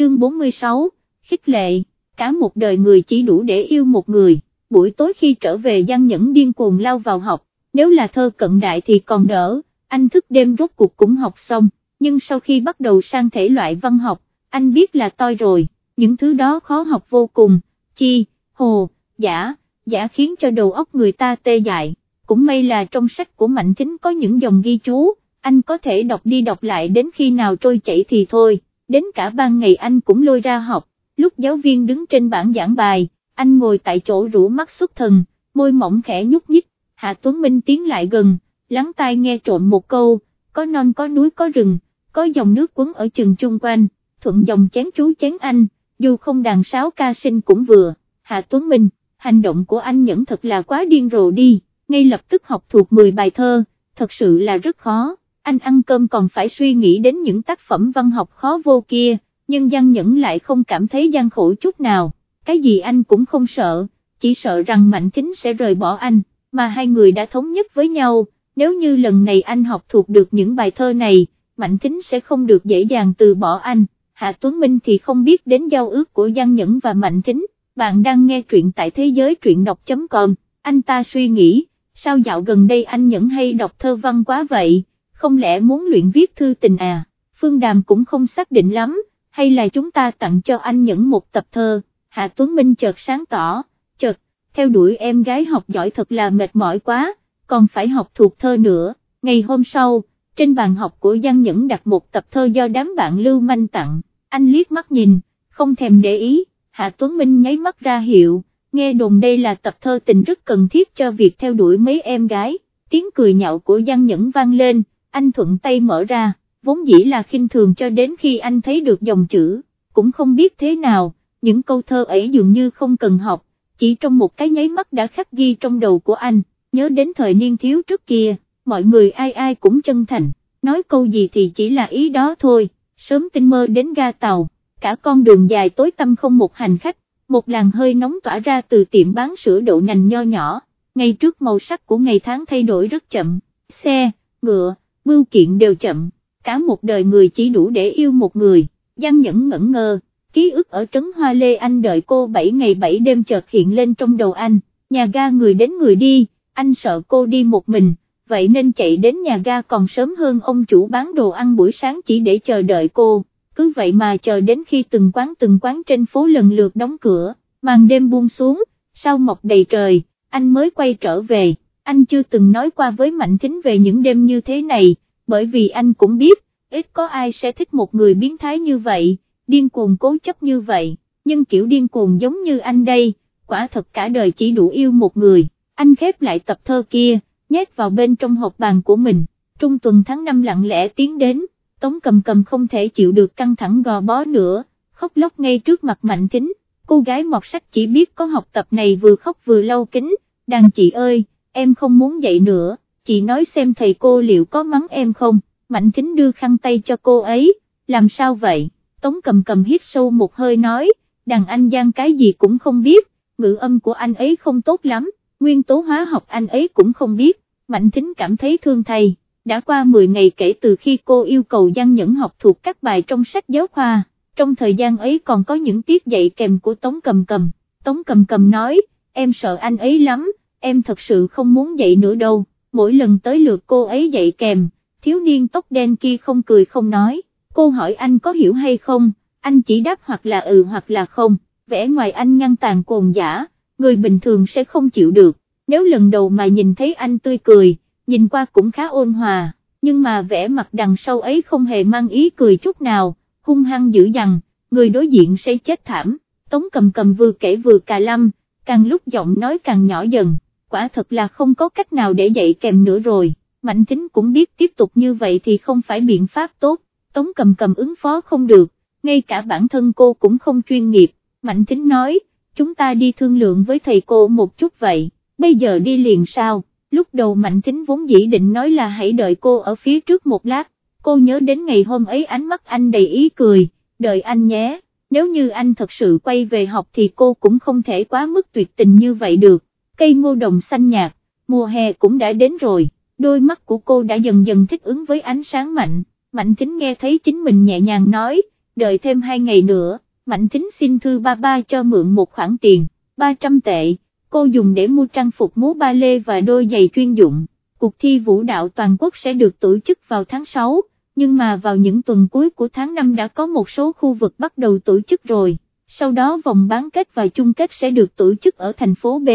chương 46, khích lệ, cả một đời người chỉ đủ để yêu một người, buổi tối khi trở về Giang Nhẫn điên cuồng lao vào học, nếu là thơ cận đại thì còn đỡ, anh thức đêm rốt cuộc cũng học xong, nhưng sau khi bắt đầu sang thể loại văn học, anh biết là toi rồi, những thứ đó khó học vô cùng, chi, hồ, giả, giả khiến cho đầu óc người ta tê dại, cũng may là trong sách của Mạnh Thính có những dòng ghi chú, anh có thể đọc đi đọc lại đến khi nào trôi chảy thì thôi, đến cả ban ngày anh cũng lôi ra học, lúc giáo viên đứng trên bảng giảng bài, anh ngồi tại chỗ rũ mắt xuất thần, môi mỏng khẽ nhúc nhích, Hạ Tuấn Minh tiến lại gần, lắng tai nghe trộm một câu, có non có núi có rừng, có dòng nước quấn ở chừng chung quanh, thuận dòng chén chú chén anh, dù không đàn sáo ca sinh cũng vừa, Hạ Tuấn Minh, hành động của anh nhẫn thật là quá điên rồ đi, ngay lập tức học thuộc 10 bài thơ, thật sự là rất khó, anh ăn cơm còn phải suy nghĩ đến những tác phẩm văn học khó vô kia, nhưng Giang Nhẫn lại không cảm thấy gian khổ chút nào, cái gì anh cũng không sợ, chỉ sợ rằng Mạnh Thính sẽ rời bỏ anh, mà hai người đã thống nhất với nhau, nếu như lần này anh học thuộc được những bài thơ này, Mạnh Thính sẽ không được dễ dàng từ bỏ anh, Hạ Tuấn Minh thì không biết đến giao ước của Giang Nhẫn và Mạnh Thính, bạn đang nghe truyện tại thế giới truyện đọc.com, anh ta suy nghĩ, sao dạo gần đây anh Nhẫn hay đọc thơ văn quá vậy, không lẽ muốn luyện viết thư tình à, Phương Đàm cũng không xác định lắm, hay là chúng ta tặng cho anh những một tập thơ, Hạ Tuấn Minh chợt sáng tỏ, chợt, theo đuổi em gái học giỏi thật là mệt mỏi quá, còn phải học thuộc thơ nữa, ngày hôm sau, trên bàn học của Giang Nhẫn đặt một tập thơ do đám bạn lưu manh tặng, anh liếc mắt nhìn, không thèm để ý, Hạ Tuấn Minh nháy mắt ra hiệu, nghe đồn đây là tập thơ tình rất cần thiết cho việc theo đuổi mấy em gái, tiếng cười nhạo của Giang Nhẫn vang lên, anh thuận tay mở ra, vốn dĩ là khinh thường cho đến khi anh thấy được dòng chữ, cũng không biết thế nào, những câu thơ ấy dường như không cần học, chỉ trong một cái nháy mắt đã khắc ghi trong đầu của anh, nhớ đến thời niên thiếu trước kia, mọi người ai ai cũng chân thành, nói câu gì thì chỉ là ý đó thôi, sớm tinh mơ đến ga tàu, cả con đường dài tối tăm không một hành khách, một làn hơi nóng tỏa ra từ tiệm bán sữa đậu nành nho nhỏ, ngay trước màu sắc của ngày tháng thay đổi rất chậm, xe, ngựa, bưu kiện đều chậm, cả một đời người chỉ đủ để yêu một người, Giang Nhẫn ngẩn ngơ, ký ức ở trấn Hoa Lê Anh đợi cô 7 ngày 7 đêm chợt hiện lên trong đầu anh, nhà ga người đến người đi, anh sợ cô đi một mình, vậy nên chạy đến nhà ga còn sớm hơn ông chủ bán đồ ăn buổi sáng chỉ để chờ đợi cô, cứ vậy mà chờ đến khi từng quán từng quán trên phố lần lượt đóng cửa, màn đêm buông xuống, sau mọc đầy trời, anh mới quay trở về, anh chưa từng nói qua với Mạnh Thính về những đêm như thế này, bởi vì anh cũng biết, ít có ai sẽ thích một người biến thái như vậy, điên cuồng cố chấp như vậy, nhưng kiểu điên cuồng giống như anh đây, quả thật cả đời chỉ đủ yêu một người, anh khép lại tập thơ kia, nhét vào bên trong hộp bàn của mình, trung tuần tháng 5 lặng lẽ tiến đến, tống cầm cầm không thể chịu được căng thẳng gò bó nữa, khóc lóc ngay trước mặt mạnh Thính, cô gái mọt sách chỉ biết có học tập này vừa khóc vừa lâu kính, đàn chị ơi, em không muốn dậy nữa, chị nói xem thầy cô liệu có mắng em không, mạnh kính đưa khăn tay cho cô ấy, làm sao vậy? Tống cầm cầm hít sâu một hơi nói, đàn anh Giang cái gì cũng không biết, ngữ âm của anh ấy không tốt lắm, nguyên tố hóa học anh ấy cũng không biết, Mạnh Thính cảm thấy thương thầy, đã qua 10 ngày kể từ khi cô yêu cầu Giang Nhẫn học thuộc các bài trong sách giáo khoa, trong thời gian ấy còn có những tiết dạy kèm của Tống Cầm Cầm, Tống Cầm Cầm nói, em sợ anh ấy lắm, em thật sự không muốn dậy nữa đâu, mỗi lần tới lượt cô ấy dậy kèm, thiếu niên tóc đen kia không cười không nói cô hỏi anh có hiểu hay không, anh chỉ đáp hoặc là ừ hoặc là không, vẽ ngoài anh ngăn tàn cồn giả, người bình thường sẽ không chịu được, nếu lần đầu mà nhìn thấy anh tươi cười, nhìn qua cũng khá ôn hòa, nhưng mà vẻ mặt đằng sau ấy không hề mang ý cười chút nào, hung hăng dữ dằn, người đối diện sẽ chết thảm, tống cầm cầm vừa kể vừa cà lâm, càng lúc giọng nói càng nhỏ dần, quả thật là không có cách nào để dạy kèm nữa rồi, mạnh tính cũng biết tiếp tục như vậy thì không phải biện pháp tốt, Tống cầm cầm ứng phó không được, ngay cả bản thân cô cũng không chuyên nghiệp, Mạnh Thính nói, chúng ta đi thương lượng với thầy cô một chút vậy, bây giờ đi liền sao, lúc đầu Mạnh Thính vốn dĩ định nói là hãy đợi cô ở phía trước một lát, cô nhớ đến ngày hôm ấy ánh mắt anh đầy ý cười, đợi anh nhé, nếu như anh thật sự quay về học thì cô cũng không thể quá mức tuyệt tình như vậy được, cây ngô đồng xanh nhạt, mùa hè cũng đã đến rồi, đôi mắt của cô đã dần dần thích ứng với ánh sáng mạnh. Mạnh Thính nghe thấy chính mình nhẹ nhàng nói, đợi thêm hai ngày nữa, Mạnh Thính xin thư ba ba cho mượn một khoản tiền, 300 tệ, cô dùng để mua trang phục múa ba lê và đôi giày chuyên dụng. Cuộc thi vũ đạo toàn quốc sẽ được tổ chức vào tháng 6, nhưng mà vào những tuần cuối của tháng 5 đã có một số khu vực bắt đầu tổ chức rồi, sau đó vòng bán kết và chung kết sẽ được tổ chức ở thành phố B,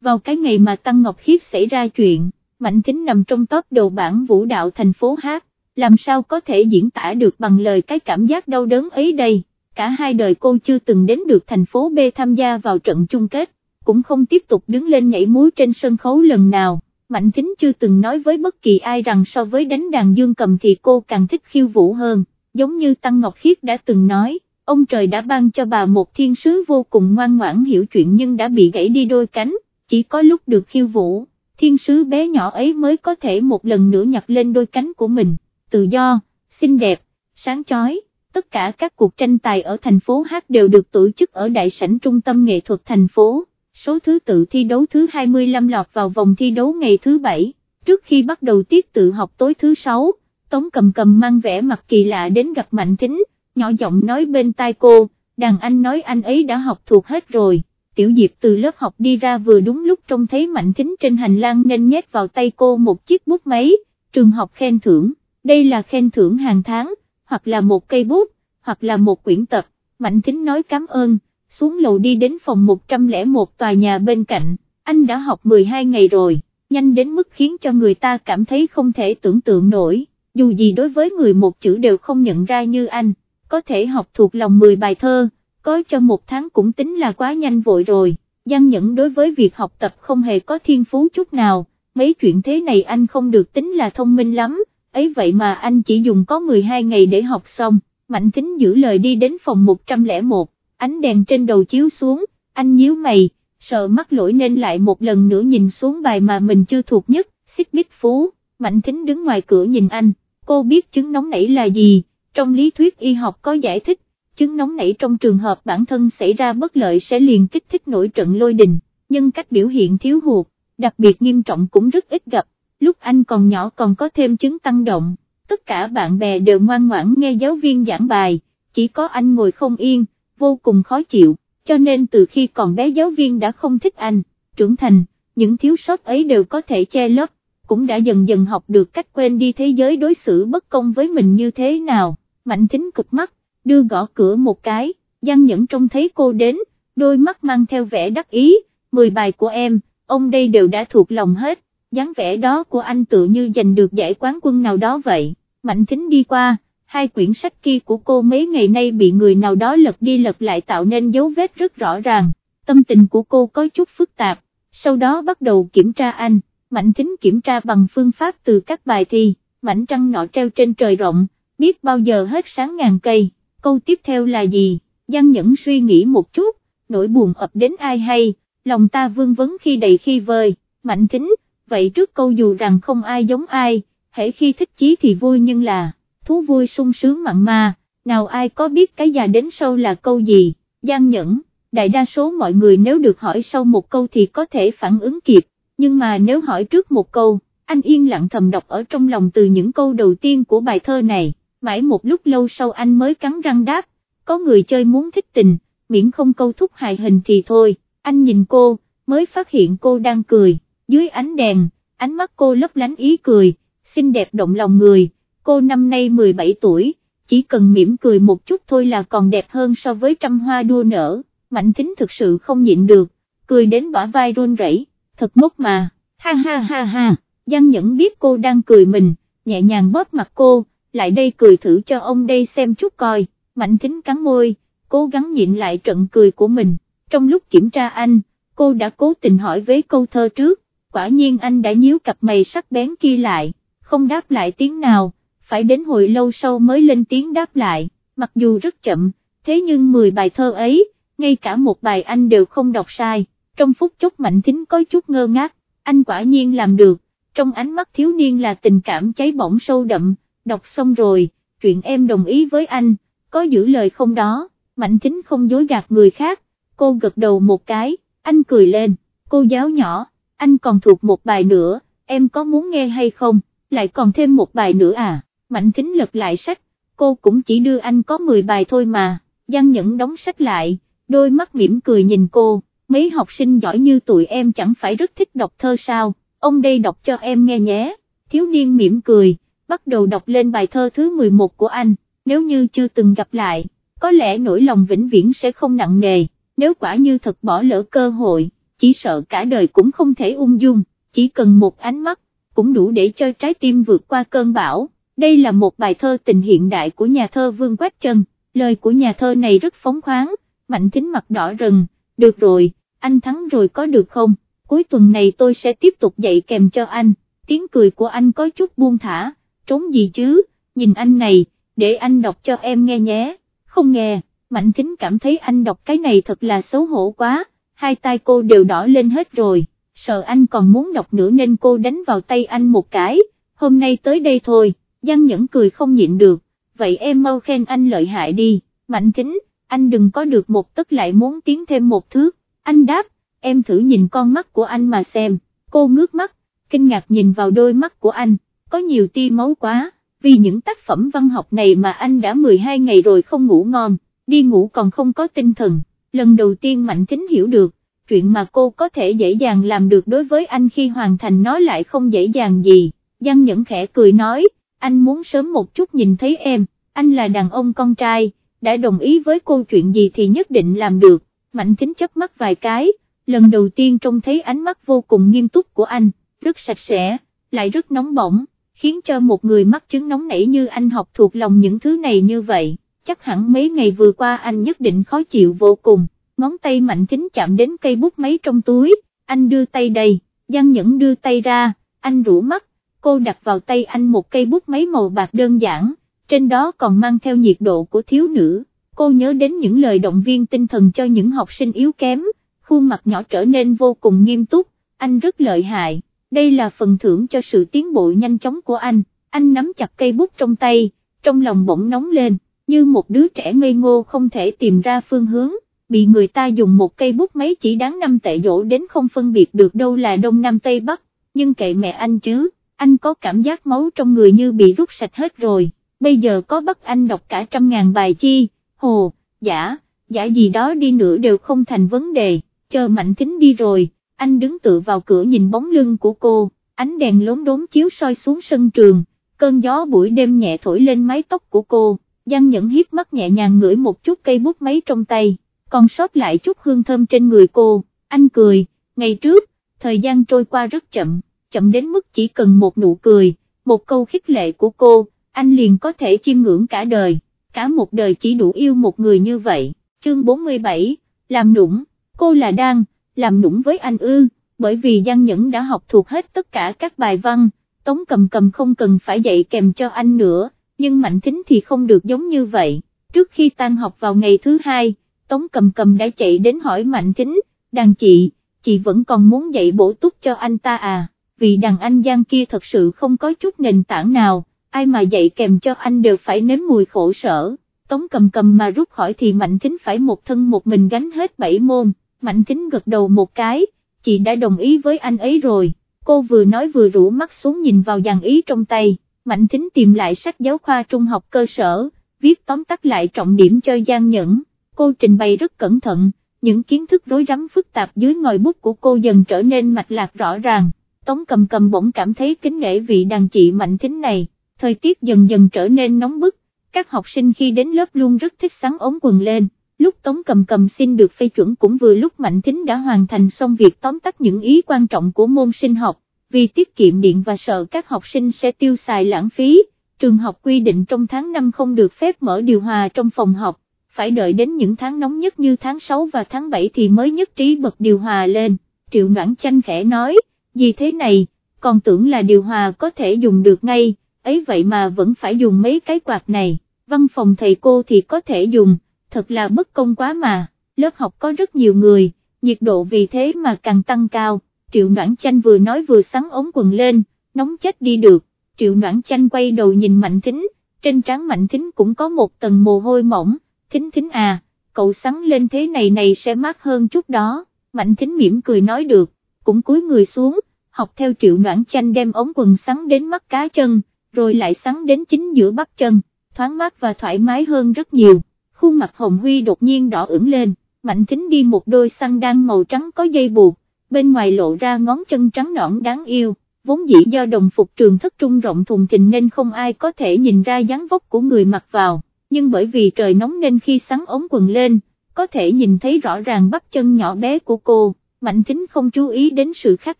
vào cái ngày mà Tăng Ngọc Khiết xảy ra chuyện, Mạnh Thính nằm trong top đầu bảng vũ đạo thành phố Hát, làm sao có thể diễn tả được bằng lời cái cảm giác đau đớn ấy đây, cả hai đời cô chưa từng đến được thành phố B tham gia vào trận chung kết, cũng không tiếp tục đứng lên nhảy múa trên sân khấu lần nào. Mạnh Thính chưa từng nói với bất kỳ ai rằng so với đánh đàn dương cầm thì cô càng thích khiêu vũ hơn, giống như Tăng Ngọc Khiết đã từng nói, ông trời đã ban cho bà một thiên sứ vô cùng ngoan ngoãn hiểu chuyện nhưng đã bị gãy đi đôi cánh, chỉ có lúc được khiêu vũ, thiên sứ bé nhỏ ấy mới có thể một lần nữa nhặt lên đôi cánh của mình, tự do, xinh đẹp, sáng chói. Tất cả các cuộc tranh tài ở thành phố Hát đều được tổ chức ở đại sảnh trung tâm nghệ thuật thành phố. Số thứ tự thi đấu thứ 25 lọt vào vòng thi đấu ngày thứ 7, trước khi bắt đầu tiết tự học tối thứ 6, Tống cầm cầm mang vẻ mặt kỳ lạ đến gặp Mạnh Thính, nhỏ giọng nói bên tai cô, đàn anh nói anh ấy đã học thuộc hết rồi, tiểu diệp từ lớp học đi ra vừa đúng lúc trông thấy Mạnh Thính trên hành lang nên nhét vào tay cô một chiếc bút máy, trường học khen thưởng, đây là khen thưởng hàng tháng, hoặc là một cây bút, hoặc là một quyển tập, Mạnh Thính nói cảm ơn. Xuống lầu đi đến phòng 101 tòa nhà bên cạnh, anh đã học 12 ngày rồi, nhanh đến mức khiến cho người ta cảm thấy không thể tưởng tượng nổi, dù gì đối với người một chữ đều không nhận ra như anh, có thể học thuộc lòng 10 bài thơ, có cho một tháng cũng tính là quá nhanh vội rồi, Giang Nhẫn đối với việc học tập không hề có thiên phú chút nào, mấy chuyện thế này anh không được tính là thông minh lắm, ấy vậy mà anh chỉ dùng có 12 ngày để học xong, Mạnh Tính giữ lời đi đến phòng 101 ánh đèn trên đầu chiếu xuống, anh nhíu mày, sợ mắc lỗi nên lại một lần nữa nhìn xuống bài mà mình chưa thuộc nhất, xích bích phú, mạnh thính đứng ngoài cửa nhìn anh, cô biết chứng nóng nảy là gì, trong lý thuyết y học có giải thích, chứng nóng nảy trong trường hợp bản thân xảy ra bất lợi sẽ liền kích thích nổi trận lôi đình, nhưng cách biểu hiện thiếu hụt, đặc biệt nghiêm trọng cũng rất ít gặp, lúc anh còn nhỏ còn có thêm chứng tăng động, tất cả bạn bè đều ngoan ngoãn nghe giáo viên giảng bài, chỉ có anh ngồi không yên, vô cùng khó chịu, cho nên từ khi còn bé giáo viên đã không thích anh, trưởng thành, những thiếu sót ấy đều có thể che lấp, cũng đã dần dần học được cách quên đi thế giới đối xử bất công với mình như thế nào, mạnh thính cực mắt, đưa gõ cửa một cái, Giang Nhẫn trông thấy cô đến, đôi mắt mang theo vẻ đắc ý, 10 bài của em, ông đây đều đã thuộc lòng hết, dáng vẻ đó của anh tự như giành được giải quán quân nào đó vậy, mạnh thính đi qua, hai quyển sách kia của cô mấy ngày nay bị người nào đó lật đi lật lại tạo nên dấu vết rất rõ ràng, tâm tình của cô có chút phức tạp, sau đó bắt đầu kiểm tra anh, Mạnh Thính kiểm tra bằng phương pháp từ các bài thi, mảnh trăng nọ treo trên trời rộng, biết bao giờ hết sáng ngàn cây, câu tiếp theo là gì, Giang Nhẫn suy nghĩ một chút, nỗi buồn ập đến ai hay, lòng ta vương vấn khi đầy khi vơi, Mạnh Thính, vậy trước câu dù rằng không ai giống ai, hễ khi thích chí thì vui nhưng là thú vui sung sướng mặn mà, nào ai có biết cái già đến sâu là câu gì, Giang nhẫn, đại đa số mọi người nếu được hỏi sau một câu thì có thể phản ứng kịp, nhưng mà nếu hỏi trước một câu, anh yên lặng thầm đọc ở trong lòng từ những câu đầu tiên của bài thơ này, mãi một lúc lâu sau anh mới cắn răng đáp, có người chơi muốn thích tình, miễn không câu thúc hài hình thì thôi, anh nhìn cô, mới phát hiện cô đang cười, dưới ánh đèn, ánh mắt cô lấp lánh ý cười, xinh đẹp động lòng người. Cô năm nay 17 tuổi, chỉ cần mỉm cười một chút thôi là còn đẹp hơn so với trăm hoa đua nở, mạnh tính thực sự không nhịn được, cười đến bả vai run rẩy, thật ngốc mà, ha ha ha ha, Giang Nhẫn biết cô đang cười mình, nhẹ nhàng bóp mặt cô, lại đây cười thử cho ông đây xem chút coi, mạnh thính cắn môi, cố gắng nhịn lại trận cười của mình, trong lúc kiểm tra anh, cô đã cố tình hỏi với câu thơ trước, quả nhiên anh đã nhíu cặp mày sắc bén kia lại, không đáp lại tiếng nào. Phải đến hồi lâu sau mới lên tiếng đáp lại, mặc dù rất chậm, thế nhưng 10 bài thơ ấy, ngay cả một bài anh đều không đọc sai, trong phút chốc mạnh thính có chút ngơ ngác, anh quả nhiên làm được, trong ánh mắt thiếu niên là tình cảm cháy bỏng sâu đậm, đọc xong rồi, chuyện em đồng ý với anh, có giữ lời không đó, mạnh thính không dối gạt người khác, cô gật đầu một cái, anh cười lên, cô giáo nhỏ, anh còn thuộc một bài nữa, em có muốn nghe hay không, lại còn thêm một bài nữa à? Mạnh Thính lật lại sách, cô cũng chỉ đưa anh có 10 bài thôi mà, Giang Nhẫn đóng sách lại, đôi mắt mỉm cười nhìn cô, mấy học sinh giỏi như tụi em chẳng phải rất thích đọc thơ sao, ông đây đọc cho em nghe nhé, thiếu niên mỉm cười, bắt đầu đọc lên bài thơ thứ 11 của anh, nếu như chưa từng gặp lại, có lẽ nỗi lòng vĩnh viễn sẽ không nặng nề, nếu quả như thật bỏ lỡ cơ hội, chỉ sợ cả đời cũng không thể ung dung, chỉ cần một ánh mắt, cũng đủ để cho trái tim vượt qua cơn bão. Đây là một bài thơ tình hiện đại của nhà thơ Vương Quách Trân, lời của nhà thơ này rất phóng khoáng, mạnh tính mặt đỏ rừng, được rồi, anh thắng rồi có được không, cuối tuần này tôi sẽ tiếp tục dạy kèm cho anh, tiếng cười của anh có chút buông thả, trốn gì chứ, nhìn anh này, để anh đọc cho em nghe nhé, không nghe, mạnh Thính cảm thấy anh đọc cái này thật là xấu hổ quá, hai tay cô đều đỏ lên hết rồi, sợ anh còn muốn đọc nữa nên cô đánh vào tay anh một cái, hôm nay tới đây thôi. Giang Nhẫn cười không nhịn được, vậy em mau khen anh lợi hại đi, mạnh kính, anh đừng có được một tức lại muốn tiến thêm một thước, anh đáp, em thử nhìn con mắt của anh mà xem, cô ngước mắt, kinh ngạc nhìn vào đôi mắt của anh, có nhiều tia máu quá, vì những tác phẩm văn học này mà anh đã 12 ngày rồi không ngủ ngon, đi ngủ còn không có tinh thần, lần đầu tiên mạnh Thính hiểu được, chuyện mà cô có thể dễ dàng làm được đối với anh khi hoàn thành nó lại không dễ dàng gì, Giang Nhẫn khẽ cười nói, anh muốn sớm một chút nhìn thấy em, anh là đàn ông con trai, đã đồng ý với cô chuyện gì thì nhất định làm được, mạnh Thính chớp mắt vài cái, lần đầu tiên trông thấy ánh mắt vô cùng nghiêm túc của anh, rất sạch sẽ, lại rất nóng bỏng, khiến cho một người mắc chứng nóng nảy như anh học thuộc lòng những thứ này như vậy, chắc hẳn mấy ngày vừa qua anh nhất định khó chịu vô cùng, ngón tay mạnh kính chạm đến cây bút máy trong túi, anh đưa tay đây, Giang Nhẫn đưa tay ra, anh rủ mắt, cô đặt vào tay anh một cây bút máy màu bạc đơn giản, trên đó còn mang theo nhiệt độ của thiếu nữ, cô nhớ đến những lời động viên tinh thần cho những học sinh yếu kém, khuôn mặt nhỏ trở nên vô cùng nghiêm túc, anh rất lợi hại, đây là phần thưởng cho sự tiến bộ nhanh chóng của anh, anh nắm chặt cây bút trong tay, trong lòng bỗng nóng lên, như một đứa trẻ ngây ngô không thể tìm ra phương hướng, bị người ta dùng một cây bút máy chỉ đáng năm tệ dỗ đến không phân biệt được đâu là đông nam tây bắc, nhưng kệ mẹ anh chứ anh có cảm giác máu trong người như bị rút sạch hết rồi, bây giờ có bắt anh đọc cả trăm ngàn bài chi, hồ, giả, giả gì đó đi nữa đều không thành vấn đề, chờ mạnh thính đi rồi, anh đứng tựa vào cửa nhìn bóng lưng của cô, ánh đèn lốm đốm chiếu soi xuống sân trường, cơn gió buổi đêm nhẹ thổi lên mái tóc của cô, Giang Nhẫn hiếp mắt nhẹ nhàng ngửi một chút cây bút máy trong tay, còn sót lại chút hương thơm trên người cô, anh cười, ngày trước, thời gian trôi qua rất chậm chậm đến mức chỉ cần một nụ cười, một câu khích lệ của cô, anh liền có thể chiêm ngưỡng cả đời, cả một đời chỉ đủ yêu một người như vậy. Chương 47, làm nũng, cô là đang, làm nũng với anh ư, bởi vì Giang Nhẫn đã học thuộc hết tất cả các bài văn, Tống cầm cầm không cần phải dạy kèm cho anh nữa, nhưng Mạnh Thính thì không được giống như vậy. Trước khi tan học vào ngày thứ hai, Tống cầm cầm đã chạy đến hỏi Mạnh Thính, đàn chị, chị vẫn còn muốn dạy bổ túc cho anh ta à? vì đàn anh Giang kia thật sự không có chút nền tảng nào, ai mà dạy kèm cho anh đều phải nếm mùi khổ sở, tống cầm cầm mà rút khỏi thì Mạnh Thính phải một thân một mình gánh hết bảy môn, Mạnh Thính gật đầu một cái, chị đã đồng ý với anh ấy rồi, cô vừa nói vừa rủ mắt xuống nhìn vào dàn ý trong tay, Mạnh Thính tìm lại sách giáo khoa trung học cơ sở, viết tóm tắt lại trọng điểm cho Giang Nhẫn, cô trình bày rất cẩn thận, những kiến thức rối rắm phức tạp dưới ngòi bút của cô dần trở nên mạch lạc rõ ràng. Tống cầm cầm bỗng cảm thấy kính nể vị đàn chị mạnh thính này, thời tiết dần dần trở nên nóng bức, các học sinh khi đến lớp luôn rất thích sắn ống quần lên, lúc Tống cầm cầm xin được phê chuẩn cũng vừa lúc mạnh thính đã hoàn thành xong việc tóm tắt những ý quan trọng của môn sinh học, vì tiết kiệm điện và sợ các học sinh sẽ tiêu xài lãng phí, trường học quy định trong tháng 5 không được phép mở điều hòa trong phòng học, phải đợi đến những tháng nóng nhất như tháng 6 và tháng 7 thì mới nhất trí bật điều hòa lên, Triệu Noãn Chanh khẽ nói gì thế này, còn tưởng là điều hòa có thể dùng được ngay, ấy vậy mà vẫn phải dùng mấy cái quạt này, văn phòng thầy cô thì có thể dùng, thật là bất công quá mà, lớp học có rất nhiều người, nhiệt độ vì thế mà càng tăng cao, triệu noãn chanh vừa nói vừa sắn ống quần lên, nóng chết đi được, triệu noãn chanh quay đầu nhìn mạnh thính, trên trán mạnh thính cũng có một tầng mồ hôi mỏng, thính thính à, cậu sắn lên thế này này sẽ mát hơn chút đó, mạnh thính mỉm cười nói được, cũng cúi người xuống, học theo triệu noãn chanh đem ống quần sắn đến mắt cá chân, rồi lại sắn đến chính giữa bắp chân, thoáng mát và thoải mái hơn rất nhiều, khuôn mặt Hồng Huy đột nhiên đỏ ửng lên, Mạnh Thính đi một đôi xăng đan màu trắng có dây buộc, bên ngoài lộ ra ngón chân trắng nõn đáng yêu, vốn dĩ do đồng phục trường thất trung rộng thùng thình nên không ai có thể nhìn ra dáng vóc của người mặc vào, nhưng bởi vì trời nóng nên khi sắn ống quần lên, có thể nhìn thấy rõ ràng bắp chân nhỏ bé của cô, Mạnh Thính không chú ý đến sự khác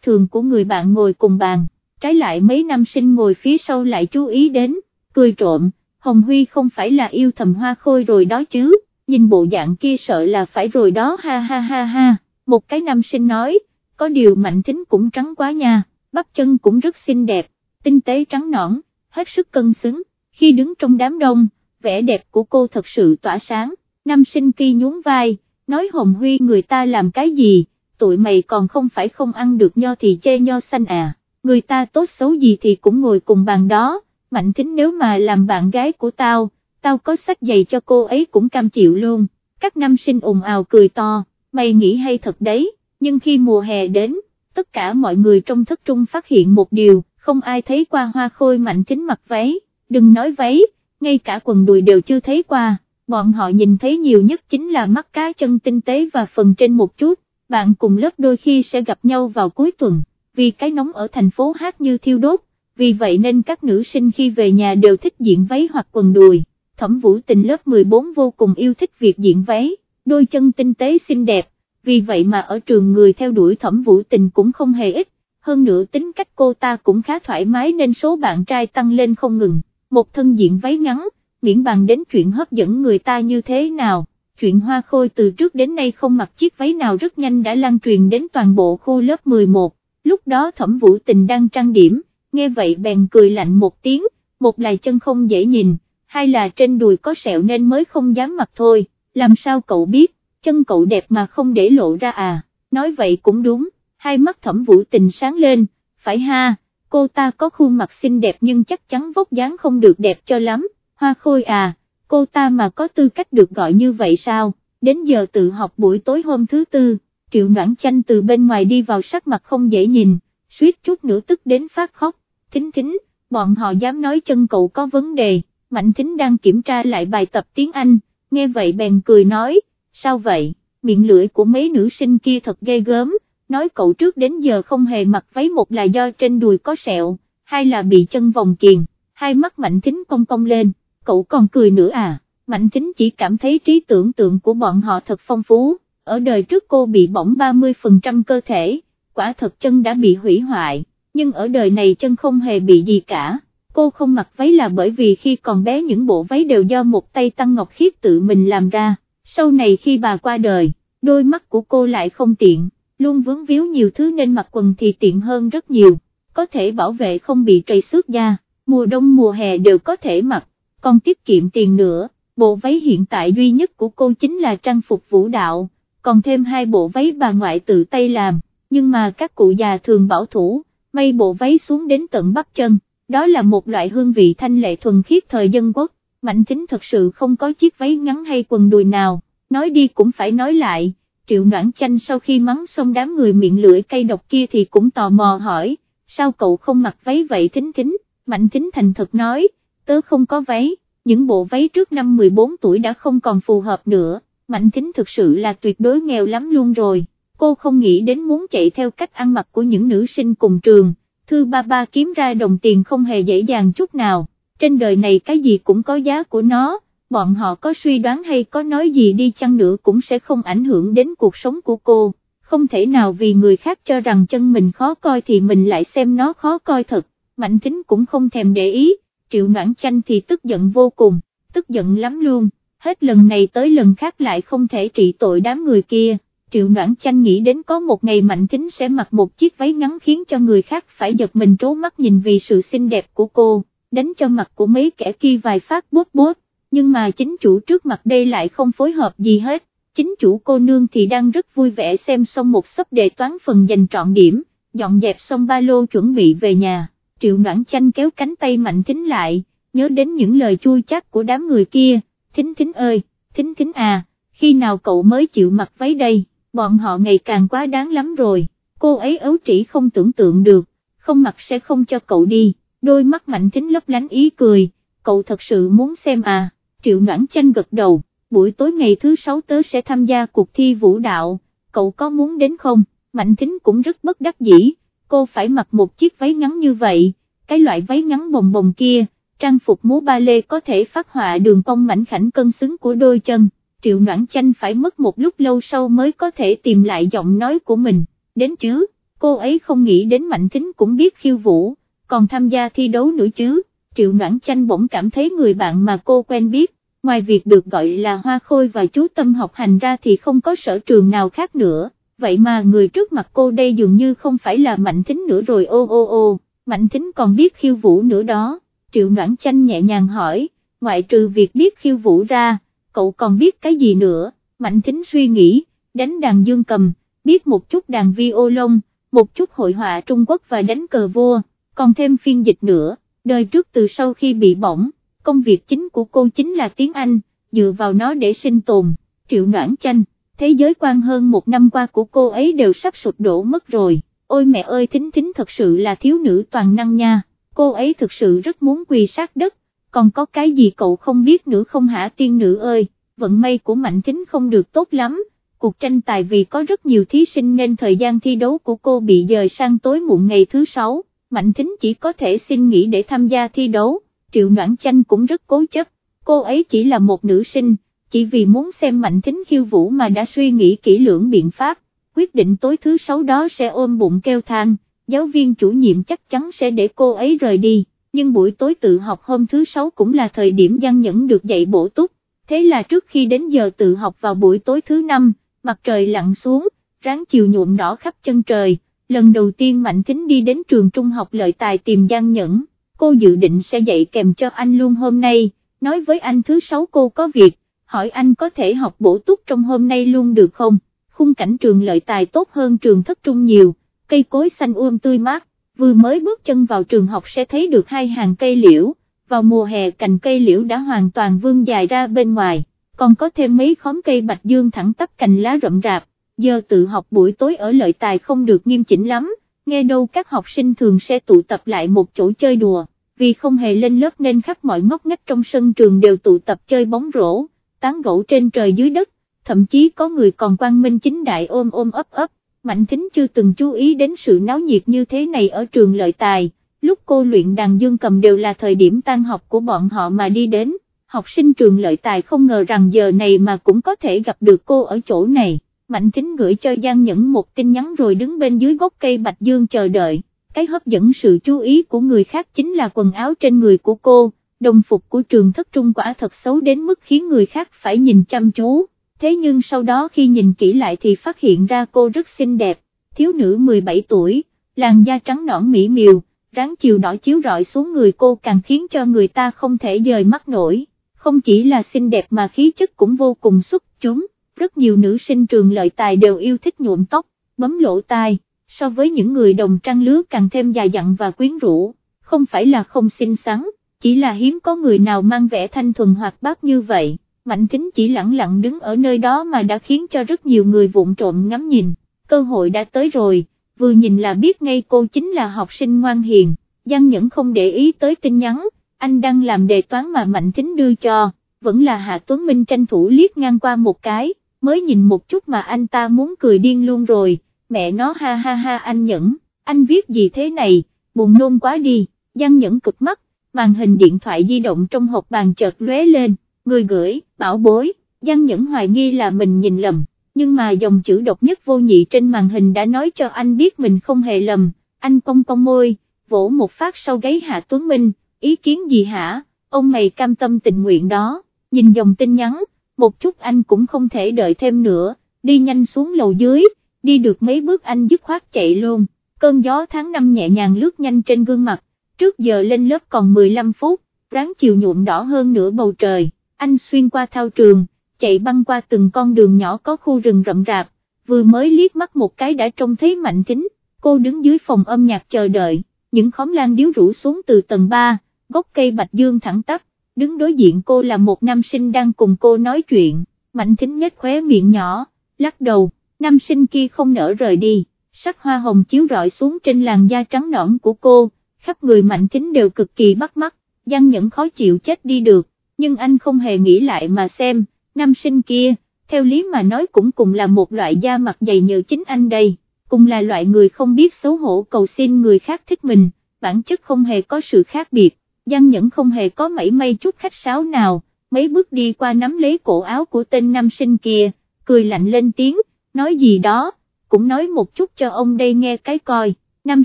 thường của người bạn ngồi cùng bàn, trái lại mấy nam sinh ngồi phía sau lại chú ý đến, cười trộm, Hồng Huy không phải là yêu thầm hoa khôi rồi đó chứ, nhìn bộ dạng kia sợ là phải rồi đó ha ha ha ha, một cái nam sinh nói, có điều Mạnh tính cũng trắng quá nha, bắp chân cũng rất xinh đẹp, tinh tế trắng nõn, hết sức cân xứng, khi đứng trong đám đông, vẻ đẹp của cô thật sự tỏa sáng, nam sinh kia nhún vai, nói Hồng Huy người ta làm cái gì, tụi mày còn không phải không ăn được nho thì chê nho xanh à, người ta tốt xấu gì thì cũng ngồi cùng bàn đó, Mạnh Thính nếu mà làm bạn gái của tao, tao có sách giày cho cô ấy cũng cam chịu luôn, các nam sinh ồn ào cười to, mày nghĩ hay thật đấy, nhưng khi mùa hè đến, tất cả mọi người trong thất trung phát hiện một điều, không ai thấy qua hoa khôi Mạnh Thính mặc váy, đừng nói váy, ngay cả quần đùi đều chưa thấy qua, bọn họ nhìn thấy nhiều nhất chính là mắt cá chân tinh tế và phần trên một chút, bạn cùng lớp đôi khi sẽ gặp nhau vào cuối tuần, vì cái nóng ở thành phố hát như thiêu đốt, vì vậy nên các nữ sinh khi về nhà đều thích diện váy hoặc quần đùi, thẩm vũ tình lớp 14 vô cùng yêu thích việc diện váy, đôi chân tinh tế xinh đẹp, vì vậy mà ở trường người theo đuổi thẩm vũ tình cũng không hề ít, hơn nữa tính cách cô ta cũng khá thoải mái nên số bạn trai tăng lên không ngừng, một thân diện váy ngắn, miễn bàn đến chuyện hấp dẫn người ta như thế nào. Chuyện hoa khôi từ trước đến nay không mặc chiếc váy nào rất nhanh đã lan truyền đến toàn bộ khu lớp 11, lúc đó thẩm vũ tình đang trang điểm, nghe vậy bèn cười lạnh một tiếng, một là chân không dễ nhìn, hai là trên đùi có sẹo nên mới không dám mặc thôi, làm sao cậu biết, chân cậu đẹp mà không để lộ ra à, nói vậy cũng đúng, hai mắt thẩm vũ tình sáng lên, phải ha, cô ta có khuôn mặt xinh đẹp nhưng chắc chắn vóc dáng không được đẹp cho lắm, hoa khôi à, cô ta mà có tư cách được gọi như vậy sao, đến giờ tự học buổi tối hôm thứ tư, triệu noãn chanh từ bên ngoài đi vào sắc mặt không dễ nhìn, suýt chút nữa tức đến phát khóc, thính thính, bọn họ dám nói chân cậu có vấn đề, mạnh thính đang kiểm tra lại bài tập tiếng Anh, nghe vậy bèn cười nói, sao vậy, miệng lưỡi của mấy nữ sinh kia thật ghê gớm, nói cậu trước đến giờ không hề mặc váy một là do trên đùi có sẹo, hai là bị chân vòng kiền, hai mắt mạnh thính cong cong lên, cậu còn cười nữa à, mạnh thính chỉ cảm thấy trí tưởng tượng của bọn họ thật phong phú, ở đời trước cô bị bỏng 30% cơ thể, quả thật chân đã bị hủy hoại, nhưng ở đời này chân không hề bị gì cả. Cô không mặc váy là bởi vì khi còn bé những bộ váy đều do một tay Tăng Ngọc Khiết tự mình làm ra, sau này khi bà qua đời, đôi mắt của cô lại không tiện, luôn vướng víu nhiều thứ nên mặc quần thì tiện hơn rất nhiều, có thể bảo vệ không bị trầy xước da, mùa đông mùa hè đều có thể mặc, còn tiết kiệm tiền nữa, bộ váy hiện tại duy nhất của cô chính là trang phục vũ đạo, còn thêm hai bộ váy bà ngoại tự tay làm, nhưng mà các cụ già thường bảo thủ, may bộ váy xuống đến tận bắp chân, đó là một loại hương vị thanh lệ thuần khiết thời dân quốc, Mạnh Thính thật sự không có chiếc váy ngắn hay quần đùi nào, nói đi cũng phải nói lại, triệu noãn chanh sau khi mắng xong đám người miệng lưỡi cây độc kia thì cũng tò mò hỏi, sao cậu không mặc váy vậy Thính Thính, Mạnh Thính thành thật nói, tớ không có váy, những bộ váy trước năm 14 tuổi đã không còn phù hợp nữa, Mạnh Thính thực sự là tuyệt đối nghèo lắm luôn rồi cô không nghĩ đến muốn chạy theo cách ăn mặc của những nữ sinh cùng trường, thư ba ba kiếm ra đồng tiền không hề dễ dàng chút nào, trên đời này cái gì cũng có giá của nó, bọn họ có suy đoán hay có nói gì đi chăng nữa cũng sẽ không ảnh hưởng đến cuộc sống của cô, không thể nào vì người khác cho rằng chân mình khó coi thì mình lại xem nó khó coi thật, mạnh tính cũng không thèm để ý, triệu noãn chanh thì tức giận vô cùng, tức giận lắm luôn, hết lần này tới lần khác lại không thể trị tội đám người kia. Triệu Noãn Chanh nghĩ đến có một ngày Mạnh Thính sẽ mặc một chiếc váy ngắn khiến cho người khác phải giật mình trố mắt nhìn vì sự xinh đẹp của cô, đánh cho mặt của mấy kẻ kia vài phát bốt bốt, nhưng mà chính chủ trước mặt đây lại không phối hợp gì hết, chính chủ cô nương thì đang rất vui vẻ xem xong một sấp đề toán phần dành trọn điểm, dọn dẹp xong ba lô chuẩn bị về nhà, Triệu Noãn Chanh kéo cánh tay Mạnh Thính lại, nhớ đến những lời chui chắc của đám người kia, Thính Thính ơi, Thính Thính à, khi nào cậu mới chịu mặc váy đây? Bọn họ ngày càng quá đáng lắm rồi, cô ấy ấu trĩ không tưởng tượng được, không mặc sẽ không cho cậu đi, đôi mắt mạnh thính lấp lánh ý cười, cậu thật sự muốn xem à, triệu noãn chanh gật đầu, buổi tối ngày thứ sáu tớ sẽ tham gia cuộc thi vũ đạo, cậu có muốn đến không, Mạnh Thính cũng rất bất đắc dĩ, cô phải mặc một chiếc váy ngắn như vậy, cái loại váy ngắn bồng bồng kia, trang phục múa ba lê có thể phát họa đường cong mảnh khảnh cân xứng của đôi chân, triệu noãn chanh phải mất một lúc lâu sau mới có thể tìm lại giọng nói của mình, đến chứ, cô ấy không nghĩ đến Mạnh Thính cũng biết khiêu vũ, còn tham gia thi đấu nữa chứ, triệu noãn chanh bỗng cảm thấy người bạn mà cô quen biết, ngoài việc được gọi là Hoa Khôi và chú Tâm học hành ra thì không có sở trường nào khác nữa, vậy mà người trước mặt cô đây dường như không phải là Mạnh Thính nữa rồi ô ô ô, Mạnh Thính còn biết khiêu vũ nữa đó, Triệu Noãn Chanh nhẹ nhàng hỏi, ngoại trừ việc biết khiêu vũ ra, cậu còn biết cái gì nữa, Mạnh Thính suy nghĩ, đánh đàn dương cầm, biết một chút đàn vi ô lông, một chút hội họa Trung Quốc và đánh cờ vua, còn thêm phiên dịch nữa, đời trước từ sau khi bị bỏng công việc chính của cô chính là tiếng Anh, dựa vào nó để sinh tồn, triệu noãn chanh, thế giới quan hơn một năm qua của cô ấy đều sắp sụp đổ mất rồi, ôi mẹ ơi thính thính thật sự là thiếu nữ toàn năng nha, cô ấy thực sự rất muốn quỳ sát đất, còn có cái gì cậu không biết nữa không hả tiên nữ ơi, vận may của mạnh thính không được tốt lắm, cuộc tranh tài vì có rất nhiều thí sinh nên thời gian thi đấu của cô bị dời sang tối muộn ngày thứ sáu, mạnh thính chỉ có thể xin nghỉ để tham gia thi đấu Triệu Noãn Chanh cũng rất cố chấp, cô ấy chỉ là một nữ sinh, chỉ vì muốn xem mạnh thính khiêu vũ mà đã suy nghĩ kỹ lưỡng biện pháp, quyết định tối thứ sáu đó sẽ ôm bụng kêu than, giáo viên chủ nhiệm chắc chắn sẽ để cô ấy rời đi, nhưng buổi tối tự học hôm thứ sáu cũng là thời điểm Giang nhẫn được dạy bổ túc, thế là trước khi đến giờ tự học vào buổi tối thứ năm, mặt trời lặn xuống, ráng chiều nhuộm đỏ khắp chân trời, lần đầu tiên Mạnh Thính đi đến trường trung học lợi tài tìm Giang nhẫn. Cô dự định sẽ dạy kèm cho anh luôn hôm nay, nói với anh thứ sáu cô có việc, hỏi anh có thể học bổ túc trong hôm nay luôn được không, khung cảnh trường lợi tài tốt hơn trường thất trung nhiều, cây cối xanh um tươi mát, vừa mới bước chân vào trường học sẽ thấy được hai hàng cây liễu, vào mùa hè cành cây liễu đã hoàn toàn vươn dài ra bên ngoài, còn có thêm mấy khóm cây bạch dương thẳng tắp cành lá rậm rạp, giờ tự học buổi tối ở lợi tài không được nghiêm chỉnh lắm. Nghe đâu các học sinh thường sẽ tụ tập lại một chỗ chơi đùa, vì không hề lên lớp nên khắp mọi ngóc ngách trong sân trường đều tụ tập chơi bóng rổ, tán gẫu trên trời dưới đất, thậm chí có người còn quang minh chính đại ôm ôm ấp ấp, Mạnh Thính chưa từng chú ý đến sự náo nhiệt như thế này ở trường lợi tài, lúc cô luyện đàn dương cầm đều là thời điểm tan học của bọn họ mà đi đến, học sinh trường lợi tài không ngờ rằng giờ này mà cũng có thể gặp được cô ở chỗ này. Mạnh Thính gửi cho Giang Nhẫn một tin nhắn rồi đứng bên dưới gốc cây Bạch Dương chờ đợi, cái hấp dẫn sự chú ý của người khác chính là quần áo trên người của cô, đồng phục của trường thất trung quả thật xấu đến mức khiến người khác phải nhìn chăm chú, thế nhưng sau đó khi nhìn kỹ lại thì phát hiện ra cô rất xinh đẹp, thiếu nữ 17 tuổi, làn da trắng nõn mỹ miều, ráng chiều đỏ chiếu rọi xuống người cô càng khiến cho người ta không thể rời mắt nổi, không chỉ là xinh đẹp mà khí chất cũng vô cùng xuất chúng rất nhiều nữ sinh trường lợi tài đều yêu thích nhuộm tóc, bấm lỗ tai, so với những người đồng trang lứa càng thêm dài dặn và quyến rũ, không phải là không xinh xắn, chỉ là hiếm có người nào mang vẻ thanh thuần hoạt bát như vậy, Mạnh Kính chỉ lặng lặng đứng ở nơi đó mà đã khiến cho rất nhiều người vụng trộm ngắm nhìn, cơ hội đã tới rồi, vừa nhìn là biết ngay cô chính là học sinh ngoan hiền, Giang Nhẫn không để ý tới tin nhắn, anh đang làm đề toán mà Mạnh Kính đưa cho, vẫn là Hạ Tuấn Minh tranh thủ liếc ngang qua một cái mới nhìn một chút mà anh ta muốn cười điên luôn rồi, mẹ nó ha ha ha anh Nhẫn, anh viết gì thế này, buồn nôn quá đi, Giang Nhẫn cực mắt, màn hình điện thoại di động trong hộp bàn chợt lóe lên, người gửi, bảo bối, Giang Nhẫn hoài nghi là mình nhìn lầm, nhưng mà dòng chữ độc nhất vô nhị trên màn hình đã nói cho anh biết mình không hề lầm, anh cong cong môi, vỗ một phát sau gáy Hạ Tuấn Minh, ý kiến gì hả, ông mày cam tâm tình nguyện đó, nhìn dòng tin nhắn, một chút anh cũng không thể đợi thêm nữa, đi nhanh xuống lầu dưới, đi được mấy bước anh dứt khoát chạy luôn, cơn gió tháng năm nhẹ nhàng lướt nhanh trên gương mặt, trước giờ lên lớp còn 15 phút, ráng chiều nhuộm đỏ hơn nửa bầu trời, anh xuyên qua thao trường, chạy băng qua từng con đường nhỏ có khu rừng rậm rạp, vừa mới liếc mắt một cái đã trông thấy mạnh tính, cô đứng dưới phòng âm nhạc chờ đợi, những khóm lan điếu rủ xuống từ tầng 3, gốc cây bạch dương thẳng tắp, đứng đối diện cô là một nam sinh đang cùng cô nói chuyện, mạnh tính nhếch khóe miệng nhỏ, lắc đầu, nam sinh kia không nở rời đi, sắc hoa hồng chiếu rọi xuống trên làn da trắng nõn của cô, khắp người mạnh tính đều cực kỳ bắt mắt, gian Nhẫn khó chịu chết đi được, nhưng anh không hề nghĩ lại mà xem, nam sinh kia, theo lý mà nói cũng cùng là một loại da mặt dày như chính anh đây, cùng là loại người không biết xấu hổ cầu xin người khác thích mình, bản chất không hề có sự khác biệt, Giang Nhẫn không hề có mảy may chút khách sáo nào, mấy bước đi qua nắm lấy cổ áo của tên nam sinh kia, cười lạnh lên tiếng, nói gì đó, cũng nói một chút cho ông đây nghe cái coi, nam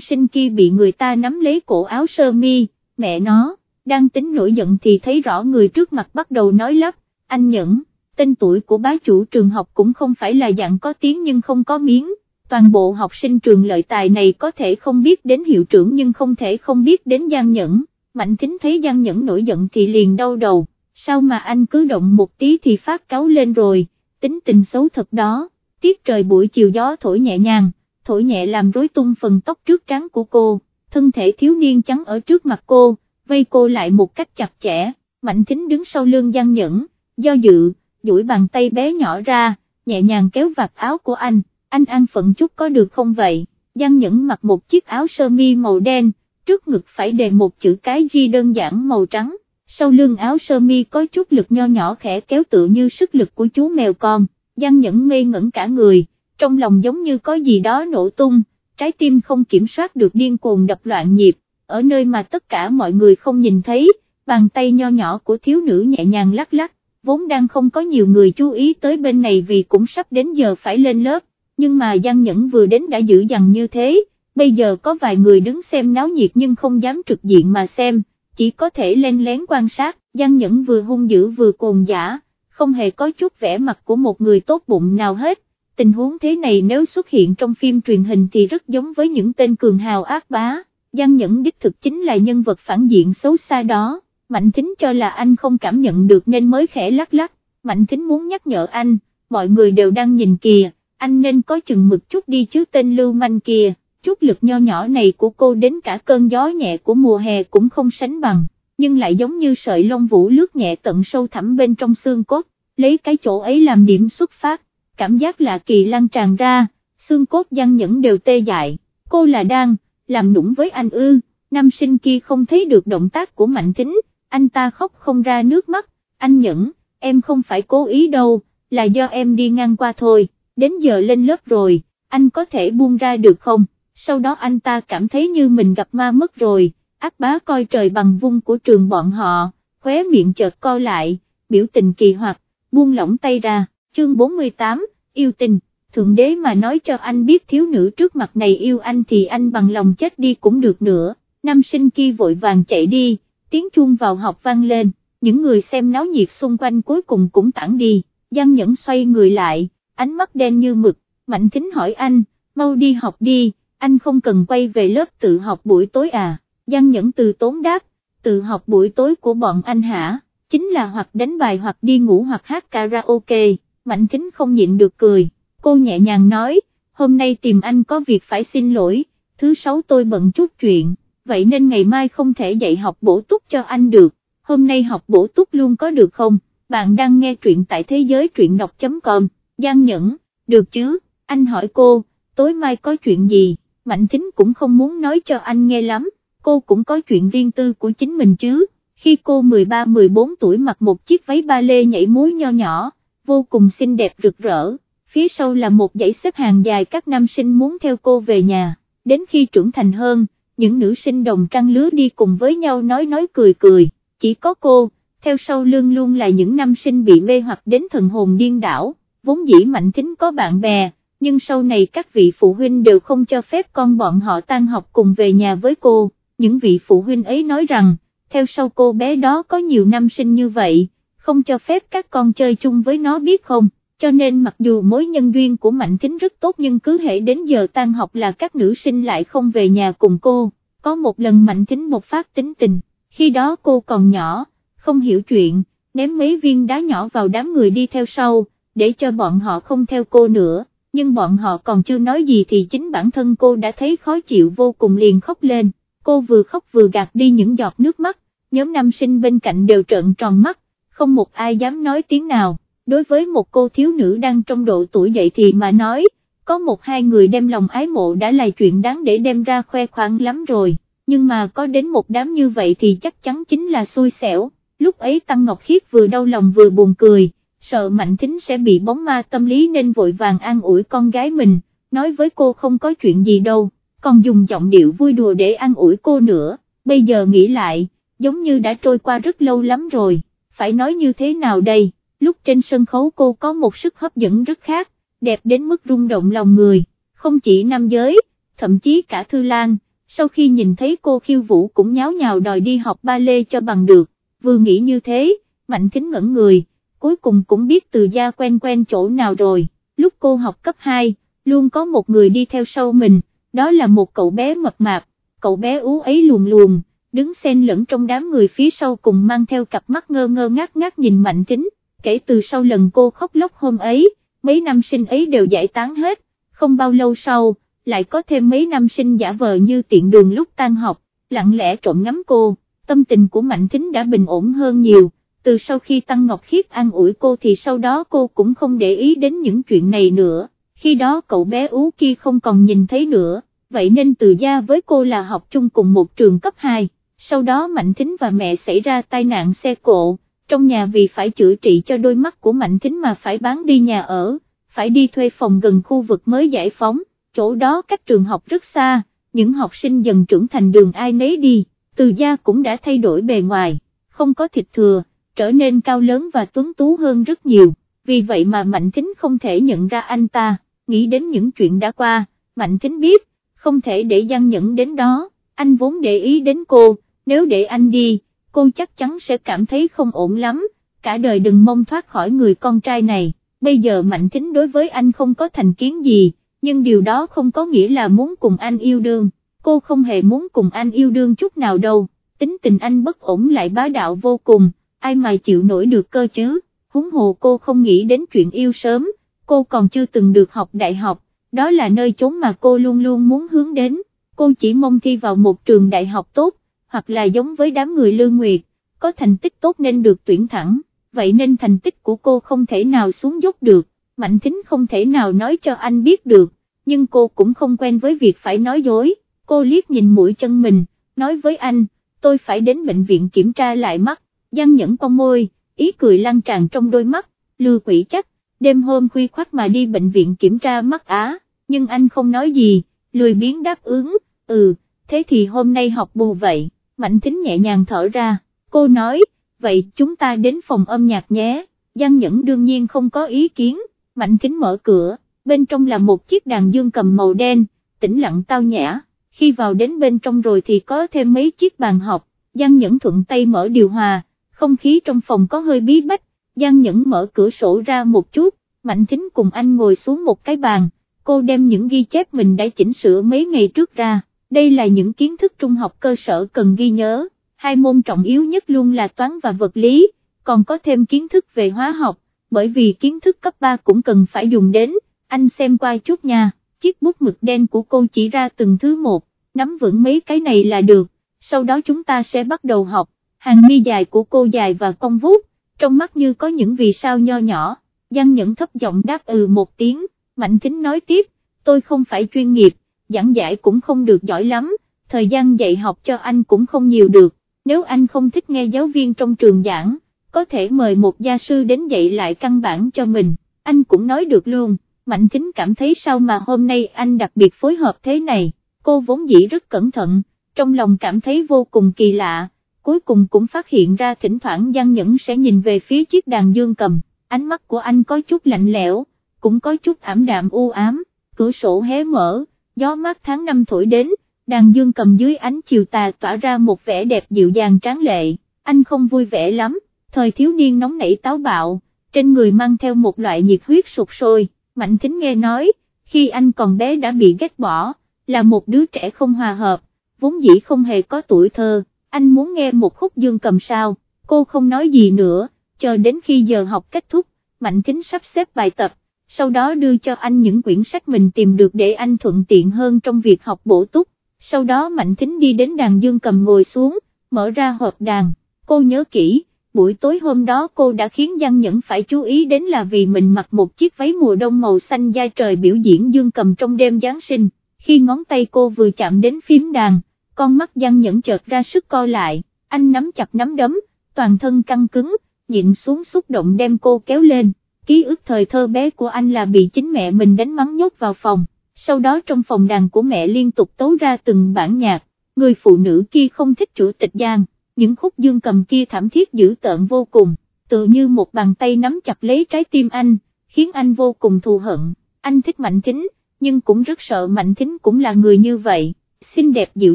sinh kia bị người ta nắm lấy cổ áo sơ mi, mẹ nó, đang tính nổi giận thì thấy rõ người trước mặt bắt đầu nói lắp, anh Nhẫn, tên tuổi của bá chủ trường học cũng không phải là dạng có tiếng nhưng không có miếng, toàn bộ học sinh trường lợi tài này có thể không biết đến hiệu trưởng nhưng không thể không biết đến Giang Nhẫn, Mạnh Thính thấy Giang Nhẫn nổi giận thì liền đau đầu, sao mà anh cứ động một tí thì phát cáo lên rồi, tính tình xấu thật đó, tiết trời buổi chiều gió thổi nhẹ nhàng, thổi nhẹ làm rối tung phần tóc trước trắng của cô, thân thể thiếu niên trắng ở trước mặt cô, vây cô lại một cách chặt chẽ, Mạnh Thính đứng sau lưng Giang Nhẫn, do dự, duỗi bàn tay bé nhỏ ra, nhẹ nhàng kéo vạt áo của anh, anh ăn phận chút có được không vậy, Giang Nhẫn mặc một chiếc áo sơ mi màu đen, trước ngực phải đề một chữ cái G đơn giản màu trắng, sau lưng áo sơ mi có chút lực nho nhỏ khẽ kéo tựa như sức lực của chú mèo con, Giang Nhẫn ngây ngẩn cả người, trong lòng giống như có gì đó nổ tung, trái tim không kiểm soát được điên cuồng đập loạn nhịp, ở nơi mà tất cả mọi người không nhìn thấy, bàn tay nho nhỏ của thiếu nữ nhẹ nhàng lắc lắc, vốn đang không có nhiều người chú ý tới bên này vì cũng sắp đến giờ phải lên lớp, nhưng mà Giang Nhẫn vừa đến đã giữ dằn như thế, bây giờ có vài người đứng xem náo nhiệt nhưng không dám trực diện mà xem, chỉ có thể lên lén quan sát, Giang Nhẫn vừa hung dữ vừa cồn giả, không hề có chút vẻ mặt của một người tốt bụng nào hết. Tình huống thế này nếu xuất hiện trong phim truyền hình thì rất giống với những tên cường hào ác bá, Giang Nhẫn đích thực chính là nhân vật phản diện xấu xa đó, Mạnh Thính cho là anh không cảm nhận được nên mới khẽ lắc lắc, Mạnh Thính muốn nhắc nhở anh, mọi người đều đang nhìn kìa, anh nên có chừng mực chút đi chứ tên lưu manh kìa. Chút lực nho nhỏ này của cô đến cả cơn gió nhẹ của mùa hè cũng không sánh bằng, nhưng lại giống như sợi lông vũ lướt nhẹ tận sâu thẳm bên trong xương cốt, lấy cái chỗ ấy làm điểm xuất phát, cảm giác lạ kỳ lan tràn ra, xương cốt gian nhẫn đều tê dại, cô là đang, làm nũng với anh ư, nam sinh kia không thấy được động tác của mạnh tính, anh ta khóc không ra nước mắt, anh nhẫn, em không phải cố ý đâu, là do em đi ngang qua thôi, đến giờ lên lớp rồi, anh có thể buông ra được không? sau đó anh ta cảm thấy như mình gặp ma mất rồi, ác bá coi trời bằng vung của trường bọn họ, khóe miệng chợt co lại, biểu tình kỳ hoặc, buông lỏng tay ra, chương 48, yêu tình, thượng đế mà nói cho anh biết thiếu nữ trước mặt này yêu anh thì anh bằng lòng chết đi cũng được nữa, nam sinh kia vội vàng chạy đi, tiếng chuông vào học vang lên, những người xem náo nhiệt xung quanh cuối cùng cũng tản đi, Giang Nhẫn xoay người lại, ánh mắt đen như mực, Mạnh Thính hỏi anh, mau đi học đi anh không cần quay về lớp tự học buổi tối à, Giang Nhẫn từ tốn đáp, tự học buổi tối của bọn anh hả, chính là hoặc đánh bài hoặc đi ngủ hoặc hát karaoke, Mạnh Kính không nhịn được cười, cô nhẹ nhàng nói, hôm nay tìm anh có việc phải xin lỗi, thứ sáu tôi bận chút chuyện, vậy nên ngày mai không thể dạy học bổ túc cho anh được, hôm nay học bổ túc luôn có được không, bạn đang nghe truyện tại thế giới truyện đọc.com, Giang Nhẫn, được chứ, anh hỏi cô, tối mai có chuyện gì? Mạnh Thính cũng không muốn nói cho anh nghe lắm, cô cũng có chuyện riêng tư của chính mình chứ, khi cô 13-14 tuổi mặc một chiếc váy ba lê nhảy múi nho nhỏ, vô cùng xinh đẹp rực rỡ, phía sau là một dãy xếp hàng dài các nam sinh muốn theo cô về nhà, đến khi trưởng thành hơn, những nữ sinh đồng trang lứa đi cùng với nhau nói nói cười cười, chỉ có cô, theo sau lưng luôn là những nam sinh bị mê hoặc đến thần hồn điên đảo, vốn dĩ Mạnh Thính có bạn bè nhưng sau này các vị phụ huynh đều không cho phép con bọn họ tan học cùng về nhà với cô, những vị phụ huynh ấy nói rằng, theo sau cô bé đó có nhiều nam sinh như vậy, không cho phép các con chơi chung với nó biết không, cho nên mặc dù mối nhân duyên của Mạnh Thính rất tốt nhưng cứ hệ đến giờ tan học là các nữ sinh lại không về nhà cùng cô, có một lần Mạnh Thính một phát tính tình, khi đó cô còn nhỏ, không hiểu chuyện, ném mấy viên đá nhỏ vào đám người đi theo sau, để cho bọn họ không theo cô nữa. Nhưng bọn họ còn chưa nói gì thì chính bản thân cô đã thấy khó chịu vô cùng liền khóc lên, cô vừa khóc vừa gạt đi những giọt nước mắt, nhóm nam sinh bên cạnh đều trợn tròn mắt, không một ai dám nói tiếng nào, đối với một cô thiếu nữ đang trong độ tuổi dậy thì mà nói, có một hai người đem lòng ái mộ đã là chuyện đáng để đem ra khoe khoang lắm rồi, nhưng mà có đến một đám như vậy thì chắc chắn chính là xui xẻo, lúc ấy Tăng Ngọc Khiết vừa đau lòng vừa buồn cười, sợ Mạnh Thính sẽ bị bóng ma tâm lý nên vội vàng an ủi con gái mình, nói với cô không có chuyện gì đâu, còn dùng giọng điệu vui đùa để an ủi cô nữa, bây giờ nghĩ lại, giống như đã trôi qua rất lâu lắm rồi, phải nói như thế nào đây, lúc trên sân khấu cô có một sức hấp dẫn rất khác, đẹp đến mức rung động lòng người, không chỉ nam giới, thậm chí cả Thư Lan, sau khi nhìn thấy cô khiêu vũ cũng nháo nhào đòi đi học ba lê cho bằng được, vừa nghĩ như thế, Mạnh Thính ngẩn người, cuối cùng cũng biết từ gia quen quen chỗ nào rồi, lúc cô học cấp 2, luôn có một người đi theo sau mình, đó là một cậu bé mập mạp, cậu bé ú ấy luồn luồn, đứng xen lẫn trong đám người phía sau cùng mang theo cặp mắt ngơ ngơ ngác ngác nhìn Mạnh Thính, kể từ sau lần cô khóc lóc hôm ấy, mấy năm sinh ấy đều giải tán hết, không bao lâu sau, lại có thêm mấy năm sinh giả vờ như tiện đường lúc tan học, lặng lẽ trộm ngắm cô, tâm tình của Mạnh Thính đã bình ổn hơn nhiều, từ sau khi Tăng Ngọc Khiết an ủi cô thì sau đó cô cũng không để ý đến những chuyện này nữa, khi đó cậu bé ú kia không còn nhìn thấy nữa, vậy nên từ gia với cô là học chung cùng một trường cấp 2, sau đó Mạnh Thính và mẹ xảy ra tai nạn xe cộ, trong nhà vì phải chữa trị cho đôi mắt của Mạnh Thính mà phải bán đi nhà ở, phải đi thuê phòng gần khu vực mới giải phóng. Chỗ đó cách trường học rất xa, những học sinh dần trưởng thành đường ai nấy đi, từ gia cũng đã thay đổi bề ngoài, không có thịt thừa, trở nên cao lớn và tuấn tú hơn rất nhiều, vì vậy mà Mạnh Thính không thể nhận ra anh ta, nghĩ đến những chuyện đã qua, Mạnh Thính biết, không thể để Giang Nhẫn đến đó, anh vốn để ý đến cô, nếu để anh đi, cô chắc chắn sẽ cảm thấy không ổn lắm, cả đời đừng mong thoát khỏi người con trai này, bây giờ Mạnh Thính đối với anh không có thành kiến gì nhưng điều đó không có nghĩa là muốn cùng anh yêu đương, cô không hề muốn cùng anh yêu đương chút nào đâu, tính tình anh bất ổn lại bá đạo vô cùng, ai mà chịu nổi được cơ chứ, huống hồ cô không nghĩ đến chuyện yêu sớm, cô còn chưa từng được học đại học, đó là nơi chốn mà cô luôn luôn muốn hướng đến, cô chỉ mong thi vào một trường đại học tốt, hoặc là giống với đám người lương nguyệt, có thành tích tốt nên được tuyển thẳng, vậy nên thành tích của cô không thể nào xuống dốc được. Mạnh Thính không thể nào nói cho anh biết được, nhưng cô cũng không quen với việc phải nói dối, cô liếc nhìn mũi chân mình, nói với anh, tôi phải đến bệnh viện kiểm tra lại mắt, Giang nhẫn con môi, ý cười lan tràn trong đôi mắt, lừa quỷ chắc, đêm hôm khuya khoát mà đi bệnh viện kiểm tra mắt á, nhưng anh không nói gì, lười biến đáp ứng, ừ, thế thì hôm nay học bù vậy, Mạnh Thính nhẹ nhàng thở ra, cô nói, vậy chúng ta đến phòng âm nhạc nhé, Giang Nhẫn đương nhiên không có ý kiến. Mạnh Thính mở cửa, bên trong là một chiếc đàn dương cầm màu đen, tĩnh lặng tao nhã, khi vào đến bên trong rồi thì có thêm mấy chiếc bàn học, Giang Nhẫn thuận tay mở điều hòa, không khí trong phòng có hơi bí bách, Giang Nhẫn mở cửa sổ ra một chút, Mạnh Thính cùng anh ngồi xuống một cái bàn, cô đem những ghi chép mình đã chỉnh sửa mấy ngày trước ra, đây là những kiến thức trung học cơ sở cần ghi nhớ, hai môn trọng yếu nhất luôn là toán và vật lý, còn có thêm kiến thức về hóa học, bởi vì kiến thức cấp 3 cũng cần phải dùng đến, anh xem qua chút nha, chiếc bút mực đen của cô chỉ ra từng thứ một, nắm vững mấy cái này là được, sau đó chúng ta sẽ bắt đầu học, hàng mi dài của cô dài và cong vút, trong mắt như có những vì sao nho nhỏ, Giang Nhẫn thấp giọng đáp ừ một tiếng, Mạnh Kính nói tiếp, tôi không phải chuyên nghiệp, giảng giải cũng không được giỏi lắm, thời gian dạy học cho anh cũng không nhiều được, nếu anh không thích nghe giáo viên trong trường giảng, có thể mời một gia sư đến dạy lại căn bản cho mình, anh cũng nói được luôn, Mạnh Thính cảm thấy sao mà hôm nay anh đặc biệt phối hợp thế này, cô vốn dĩ rất cẩn thận, trong lòng cảm thấy vô cùng kỳ lạ, cuối cùng cũng phát hiện ra thỉnh thoảng Giang Nhẫn sẽ nhìn về phía chiếc đàn dương cầm, ánh mắt của anh có chút lạnh lẽo, cũng có chút ảm đạm u ám, cửa sổ hé mở, gió mát tháng năm thổi đến, đàn dương cầm dưới ánh chiều tà tỏa ra một vẻ đẹp dịu dàng tráng lệ, anh không vui vẻ lắm, thời thiếu niên nóng nảy táo bạo, trên người mang theo một loại nhiệt huyết sụt sôi, Mạnh Thính nghe nói, khi anh còn bé đã bị ghét bỏ, là một đứa trẻ không hòa hợp, vốn dĩ không hề có tuổi thơ, anh muốn nghe một khúc dương cầm sao, cô không nói gì nữa, chờ đến khi giờ học kết thúc, Mạnh Thính sắp xếp bài tập, sau đó đưa cho anh những quyển sách mình tìm được để anh thuận tiện hơn trong việc học bổ túc, sau đó Mạnh Thính đi đến đàn dương cầm ngồi xuống, mở ra hộp đàn, cô nhớ kỹ buổi tối hôm đó cô đã khiến Giang Nhẫn phải chú ý đến là vì mình mặc một chiếc váy mùa đông màu xanh da trời biểu diễn dương cầm trong đêm Giáng sinh, khi ngón tay cô vừa chạm đến phím đàn, con mắt Giang Nhẫn chợt ra sức co lại, anh nắm chặt nắm đấm, toàn thân căng cứng, nhịn xuống xúc động đem cô kéo lên, ký ức thời thơ bé của anh là bị chính mẹ mình đánh mắng nhốt vào phòng, sau đó trong phòng đàn của mẹ liên tục tấu ra từng bản nhạc, người phụ nữ kia không thích chủ tịch Giang, những khúc dương cầm kia thảm thiết dữ tợn vô cùng, tự như một bàn tay nắm chặt lấy trái tim anh, khiến anh vô cùng thù hận, anh thích Mạnh Thính, nhưng cũng rất sợ Mạnh Thính cũng là người như vậy, xinh đẹp dịu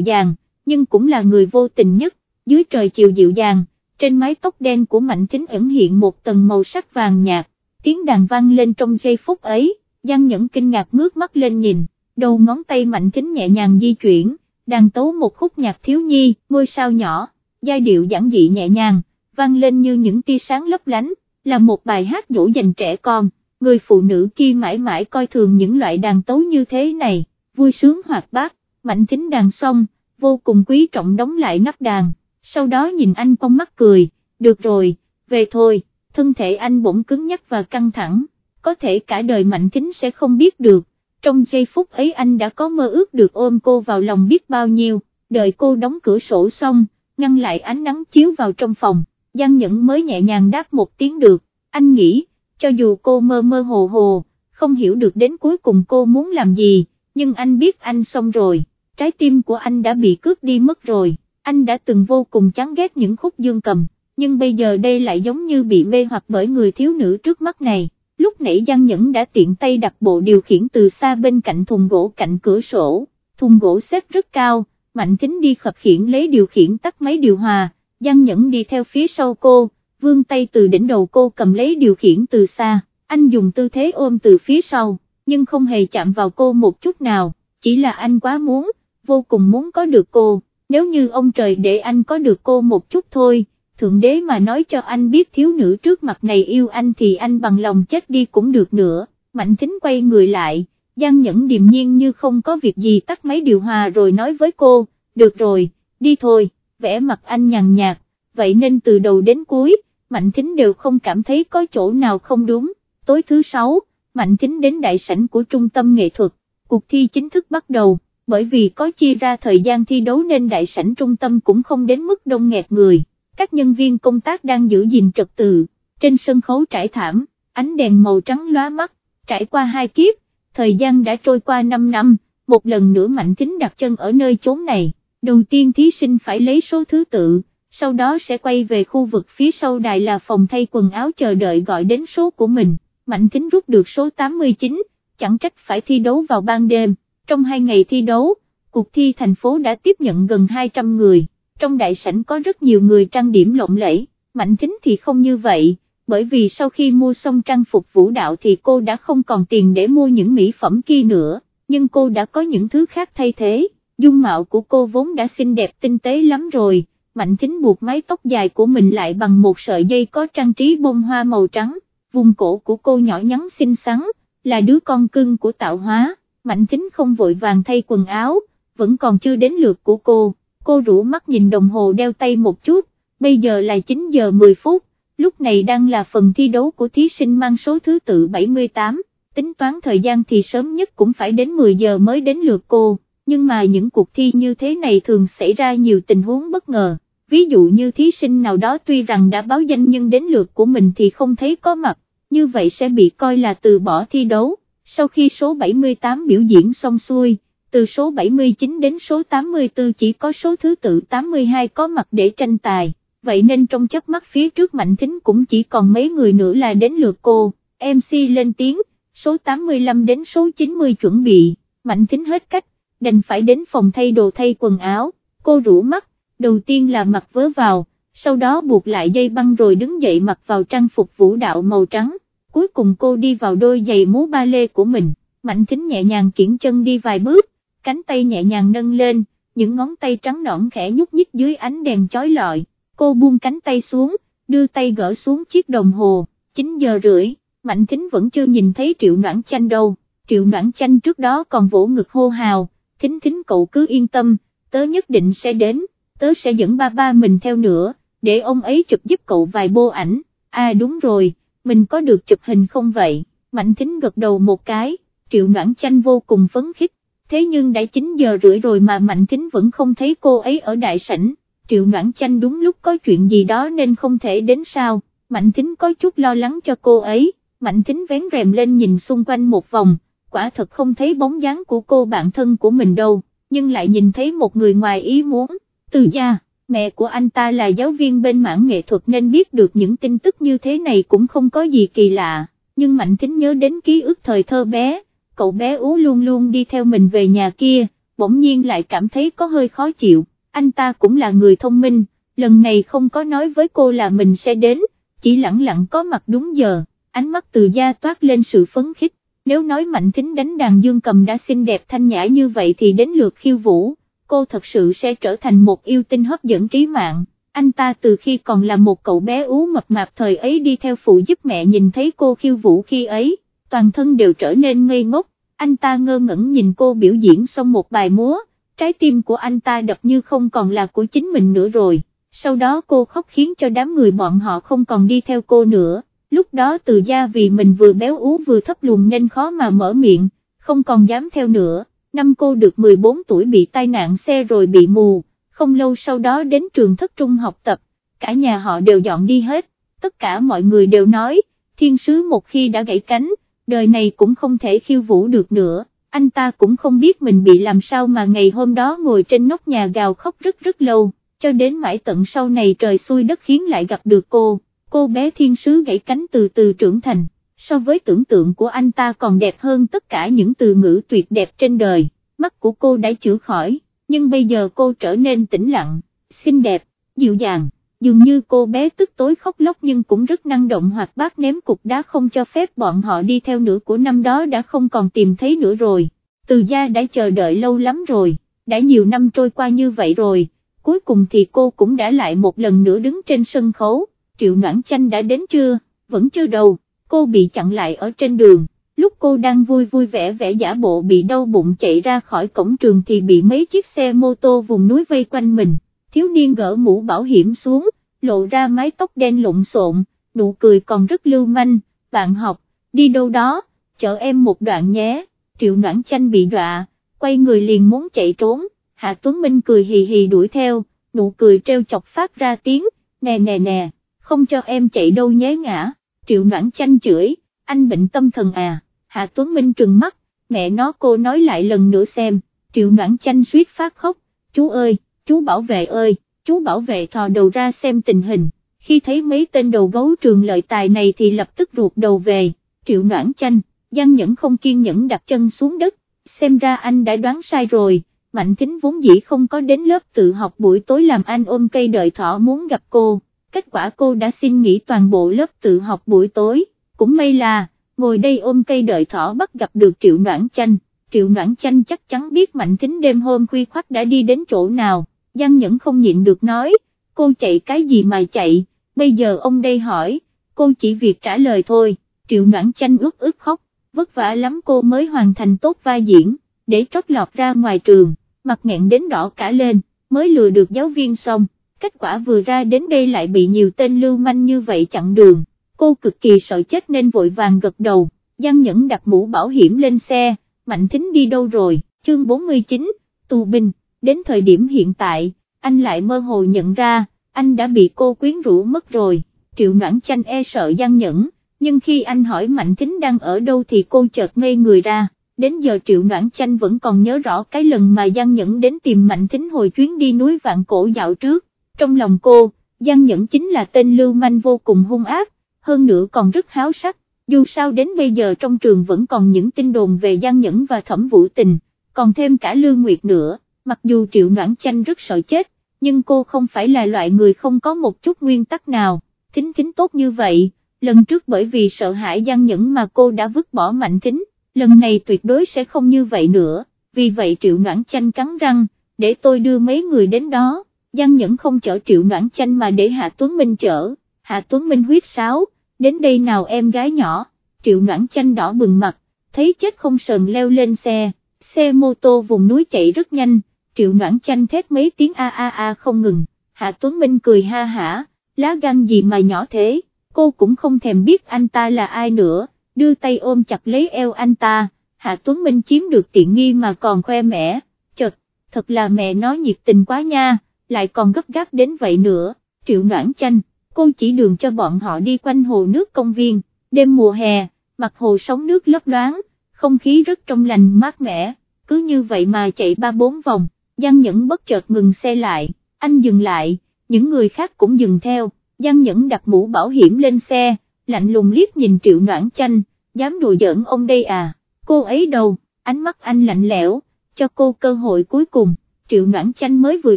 dàng, nhưng cũng là người vô tình nhất, dưới trời chiều dịu dàng, trên mái tóc đen của Mạnh Thính ẩn hiện một tầng màu sắc vàng nhạt, tiếng đàn vang lên trong giây phút ấy, Giang Nhẫn kinh ngạc ngước mắt lên nhìn, đầu ngón tay Mạnh chính nhẹ nhàng di chuyển, đàn tấu một khúc nhạc thiếu nhi, ngôi sao nhỏ, giai điệu giản dị nhẹ nhàng, vang lên như những tia sáng lấp lánh, là một bài hát dỗ dành trẻ con, người phụ nữ kia mãi mãi coi thường những loại đàn tấu như thế này, vui sướng hoạt bát, Mạnh chính đàn xong, vô cùng quý trọng đóng lại nắp đàn, sau đó nhìn anh con mắt cười, được rồi, về thôi, thân thể anh bỗng cứng nhắc và căng thẳng, có thể cả đời Mạnh Thính sẽ không biết được, trong giây phút ấy anh đã có mơ ước được ôm cô vào lòng biết bao nhiêu, đợi cô đóng cửa sổ xong, ngăn lại ánh nắng chiếu vào trong phòng, Giang Nhẫn mới nhẹ nhàng đáp một tiếng được, anh nghĩ, cho dù cô mơ mơ hồ hồ, không hiểu được đến cuối cùng cô muốn làm gì, nhưng anh biết anh xong rồi, trái tim của anh đã bị cướp đi mất rồi, anh đã từng vô cùng chán ghét những khúc dương cầm, nhưng bây giờ đây lại giống như bị mê hoặc bởi người thiếu nữ trước mắt này. Lúc nãy Giang Nhẫn đã tiện tay đặt bộ điều khiển từ xa bên cạnh thùng gỗ cạnh cửa sổ, thùng gỗ xếp rất cao, Mạnh Thính đi khập khiển lấy điều khiển tắt máy điều hòa, Giang Nhẫn đi theo phía sau cô, vương tay từ đỉnh đầu cô cầm lấy điều khiển từ xa, anh dùng tư thế ôm từ phía sau, nhưng không hề chạm vào cô một chút nào, chỉ là anh quá muốn, vô cùng muốn có được cô, nếu như ông trời để anh có được cô một chút thôi, thượng đế mà nói cho anh biết thiếu nữ trước mặt này yêu anh thì anh bằng lòng chết đi cũng được nữa, Mạnh Thính quay người lại, Giang Nhẫn điềm nhiên như không có việc gì tắt máy điều hòa rồi nói với cô, được rồi, đi thôi, vẽ mặt anh nhàn nhạt, vậy nên từ đầu đến cuối, Mạnh Thính đều không cảm thấy có chỗ nào không đúng, tối thứ sáu, Mạnh Thính đến đại sảnh của trung tâm nghệ thuật, cuộc thi chính thức bắt đầu, bởi vì có chia ra thời gian thi đấu nên đại sảnh trung tâm cũng không đến mức đông nghẹt người, các nhân viên công tác đang giữ gìn trật tự, trên sân khấu trải thảm, ánh đèn màu trắng lóa mắt, trải qua hai kiếp, thời gian đã trôi qua 5 năm, một lần nữa Mạnh Kính đặt chân ở nơi chốn này, đầu tiên thí sinh phải lấy số thứ tự sau đó sẽ quay về khu vực phía sau đài là phòng thay quần áo chờ đợi gọi đến số của mình, Mạnh Kính rút được số 89, chẳng trách phải thi đấu vào ban đêm, trong hai ngày thi đấu, cuộc thi thành phố đã tiếp nhận gần 200 người, trong đại sảnh có rất nhiều người trang điểm lộng lẫy, Mạnh Thính thì không như vậy, bởi vì sau khi mua xong trang phục vũ đạo thì cô đã không còn tiền để mua những mỹ phẩm kia nữa, nhưng cô đã có những thứ khác thay thế, dung mạo của cô vốn đã xinh đẹp tinh tế lắm rồi Mạnh Thính buộc mái tóc dài của mình lại bằng một sợi dây có trang trí bông hoa màu trắng, vùng cổ của cô nhỏ nhắn xinh xắn, là đứa con cưng của tạo hóa, Mạnh Thính không vội vàng thay quần áo, vẫn còn chưa đến lượt của cô, cô rủ mắt nhìn đồng hồ đeo tay một chút, bây giờ là 9 giờ 10 phút, lúc này đang là phần thi đấu của thí sinh mang số thứ tự 78, tính toán thời gian thì sớm nhất cũng phải đến 10 giờ mới đến lượt cô nhưng mà những cuộc thi như thế này thường xảy ra nhiều tình huống bất ngờ, ví dụ như thí sinh nào đó tuy rằng đã báo danh nhưng đến lượt của mình thì không thấy có mặt, như vậy sẽ bị coi là từ bỏ thi đấu, sau khi số 78 biểu diễn xong xuôi, từ số 79 đến số 84 chỉ có số thứ tự 82 có mặt để tranh tài, vậy nên trong chớp mắt phía trước Mạnh Thính cũng chỉ còn mấy người nữa là đến lượt cô, MC lên tiếng, số 85 đến số 90 chuẩn bị, Mạnh Thính hết cách đành phải đến phòng thay đồ thay quần áo, cô rủ mắt, đầu tiên là mặc vớ vào, sau đó buộc lại dây băng rồi đứng dậy mặc vào trang phục vũ đạo màu trắng, cuối cùng cô đi vào đôi giày múa ba lê của mình, mạnh thính nhẹ nhàng kiển chân đi vài bước, cánh tay nhẹ nhàng nâng lên, những ngón tay trắng nõn khẽ nhúc nhích dưới ánh đèn chói lọi, cô buông cánh tay xuống, đưa tay gỡ xuống chiếc đồng hồ, 9 giờ rưỡi, mạnh thính vẫn chưa nhìn thấy triệu noãn chanh đâu, triệu noãn chanh trước đó còn vỗ ngực hô hào, thính thính cậu cứ yên tâm, tớ nhất định sẽ đến, tớ sẽ dẫn ba ba mình theo nữa, để ông ấy chụp giúp cậu vài bô ảnh, à đúng rồi, mình có được chụp hình không vậy, mạnh thính gật đầu một cái, triệu noãn chanh vô cùng phấn khích, thế nhưng đã 9 giờ rưỡi rồi mà Mạnh Thính vẫn không thấy cô ấy ở đại sảnh, Triệu Noãn Chanh đúng lúc có chuyện gì đó nên không thể đến sao, Mạnh Thính có chút lo lắng cho cô ấy, Mạnh Thính vén rèm lên nhìn xung quanh một vòng, quả thật không thấy bóng dáng của cô bạn thân của mình đâu, nhưng lại nhìn thấy một người ngoài ý muốn, từ gia, mẹ của anh ta là giáo viên bên mảng nghệ thuật nên biết được những tin tức như thế này cũng không có gì kỳ lạ, nhưng Mạnh Thính nhớ đến ký ức thời thơ bé, cậu bé ú luôn luôn đi theo mình về nhà kia, bỗng nhiên lại cảm thấy có hơi khó chịu, anh ta cũng là người thông minh, lần này không có nói với cô là mình sẽ đến, chỉ lặng lặng có mặt đúng giờ, ánh mắt từ gia toát lên sự phấn khích, nếu nói mạnh thính đánh đàn dương cầm đã xinh đẹp thanh nhã như vậy thì đến lượt khiêu vũ, cô thật sự sẽ trở thành một yêu tinh hấp dẫn trí mạng. Anh ta từ khi còn là một cậu bé ú mập mạp thời ấy đi theo phụ giúp mẹ nhìn thấy cô khiêu vũ khi ấy, toàn thân đều trở nên ngây ngốc, anh ta ngơ ngẩn nhìn cô biểu diễn xong một bài múa, trái tim của anh ta đập như không còn là của chính mình nữa rồi, sau đó cô khóc khiến cho đám người bọn họ không còn đi theo cô nữa, lúc đó từ gia vì mình vừa béo ú vừa thấp lùn nên khó mà mở miệng, không còn dám theo nữa, năm cô được 14 tuổi bị tai nạn xe rồi bị mù, không lâu sau đó đến trường thất trung học tập, cả nhà họ đều dọn đi hết, tất cả mọi người đều nói, thiên sứ một khi đã gãy cánh, đời này cũng không thể khiêu vũ được nữa, anh ta cũng không biết mình bị làm sao mà ngày hôm đó ngồi trên nóc nhà gào khóc rất rất lâu, cho đến mãi tận sau này trời xui đất khiến lại gặp được cô, cô bé thiên sứ gãy cánh từ từ trưởng thành, so với tưởng tượng của anh ta còn đẹp hơn tất cả những từ ngữ tuyệt đẹp trên đời, mắt của cô đã chữa khỏi, nhưng bây giờ cô trở nên tĩnh lặng, xinh đẹp, dịu dàng dường như cô bé tức tối khóc lóc nhưng cũng rất năng động hoặc bác ném cục đá không cho phép bọn họ đi theo nữa của năm đó đã không còn tìm thấy nữa rồi, từ gia đã chờ đợi lâu lắm rồi, đã nhiều năm trôi qua như vậy rồi, cuối cùng thì cô cũng đã lại một lần nữa đứng trên sân khấu, triệu noãn chanh đã đến chưa, vẫn chưa đâu, cô bị chặn lại ở trên đường. Lúc cô đang vui vui vẻ vẻ giả bộ bị đau bụng chạy ra khỏi cổng trường thì bị mấy chiếc xe mô tô vùng núi vây quanh mình thiếu niên gỡ mũ bảo hiểm xuống, lộ ra mái tóc đen lộn xộn, nụ cười còn rất lưu manh, bạn học, đi đâu đó, chở em một đoạn nhé, triệu noãn chanh bị đọa, quay người liền muốn chạy trốn, Hạ Tuấn Minh cười hì hì đuổi theo, nụ cười treo chọc phát ra tiếng, nè nè nè, không cho em chạy đâu nhé ngã, triệu noãn chanh chửi, anh bệnh tâm thần à, Hạ Tuấn Minh trừng mắt, mẹ nó cô nói lại lần nữa xem, triệu noãn chanh suýt phát khóc, chú ơi, chú bảo vệ ơi, chú bảo vệ thò đầu ra xem tình hình, khi thấy mấy tên đầu gấu trường lợi tài này thì lập tức ruột đầu về, triệu noãn chanh, Giang Nhẫn không kiên nhẫn đặt chân xuống đất, xem ra anh đã đoán sai rồi, Mạnh Thính vốn dĩ không có đến lớp tự học buổi tối làm anh ôm cây đợi thỏ muốn gặp cô, kết quả cô đã xin nghỉ toàn bộ lớp tự học buổi tối, cũng may là, ngồi đây ôm cây đợi thỏ bắt gặp được Triệu Noãn Chanh, Triệu Noãn Chanh chắc chắn biết Mạnh Thính đêm hôm khuya khoắt đã đi đến chỗ nào, Giang Nhẫn không nhịn được nói, cô chạy cái gì mà chạy, bây giờ ông đây hỏi, cô chỉ việc trả lời thôi, triệu noãn chanh ướt ướt khóc, vất vả lắm cô mới hoàn thành tốt vai diễn, để trót lọt ra ngoài trường, mặt nghẹn đến đỏ cả lên, mới lừa được giáo viên xong, kết quả vừa ra đến đây lại bị nhiều tên lưu manh như vậy chặn đường, cô cực kỳ sợ chết nên vội vàng gật đầu, Giang Nhẫn đặt mũ bảo hiểm lên xe, Mạnh Thính đi đâu rồi, chương 49, tù binh đến thời điểm hiện tại, anh lại mơ hồ nhận ra, anh đã bị cô quyến rũ mất rồi, triệu noãn chanh e sợ gian nhẫn, nhưng khi anh hỏi Mạnh Thính đang ở đâu thì cô chợt ngây người ra, đến giờ triệu noãn chanh vẫn còn nhớ rõ cái lần mà Giang Nhẫn đến tìm Mạnh Thính hồi chuyến đi núi vạn cổ dạo trước, trong lòng cô, Giang Nhẫn chính là tên lưu manh vô cùng hung ác, hơn nữa còn rất háo sắc, dù sao đến bây giờ trong trường vẫn còn những tin đồn về Giang Nhẫn và Thẩm Vũ Tình, còn thêm cả Lương Nguyệt nữa mặc dù triệu noãn chanh rất sợ chết, nhưng cô không phải là loại người không có một chút nguyên tắc nào, thính thính tốt như vậy, lần trước bởi vì sợ hãi gian nhẫn mà cô đã vứt bỏ mạnh thính, lần này tuyệt đối sẽ không như vậy nữa, vì vậy triệu noãn chanh cắn răng, để tôi đưa mấy người đến đó, gian nhẫn không chở triệu noãn chanh mà để Hạ Tuấn Minh chở, Hạ Tuấn Minh huyết sáo, đến đây nào em gái nhỏ, triệu noãn chanh đỏ bừng mặt, thấy chết không sờn leo lên xe, xe mô tô vùng núi chạy rất nhanh, triệu noãn chanh thét mấy tiếng a a a không ngừng, Hạ Tuấn Minh cười ha hả, lá gan gì mà nhỏ thế, cô cũng không thèm biết anh ta là ai nữa, đưa tay ôm chặt lấy eo anh ta, Hạ Tuấn Minh chiếm được tiện nghi mà còn khoe mẽ, chật, thật là mẹ nói nhiệt tình quá nha, lại còn gấp gáp đến vậy nữa, triệu noãn chanh, cô chỉ đường cho bọn họ đi quanh hồ nước công viên, đêm mùa hè, mặt hồ sóng nước lấp loáng, không khí rất trong lành mát mẻ, cứ như vậy mà chạy ba bốn vòng, Giang Nhẫn bất chợt ngừng xe lại, anh dừng lại, những người khác cũng dừng theo, Giang Nhẫn đặt mũ bảo hiểm lên xe, lạnh lùng liếc nhìn triệu noãn chanh, dám đùa giỡn ông đây à, cô ấy đâu, ánh mắt anh lạnh lẽo, cho cô cơ hội cuối cùng, triệu noãn chanh mới vừa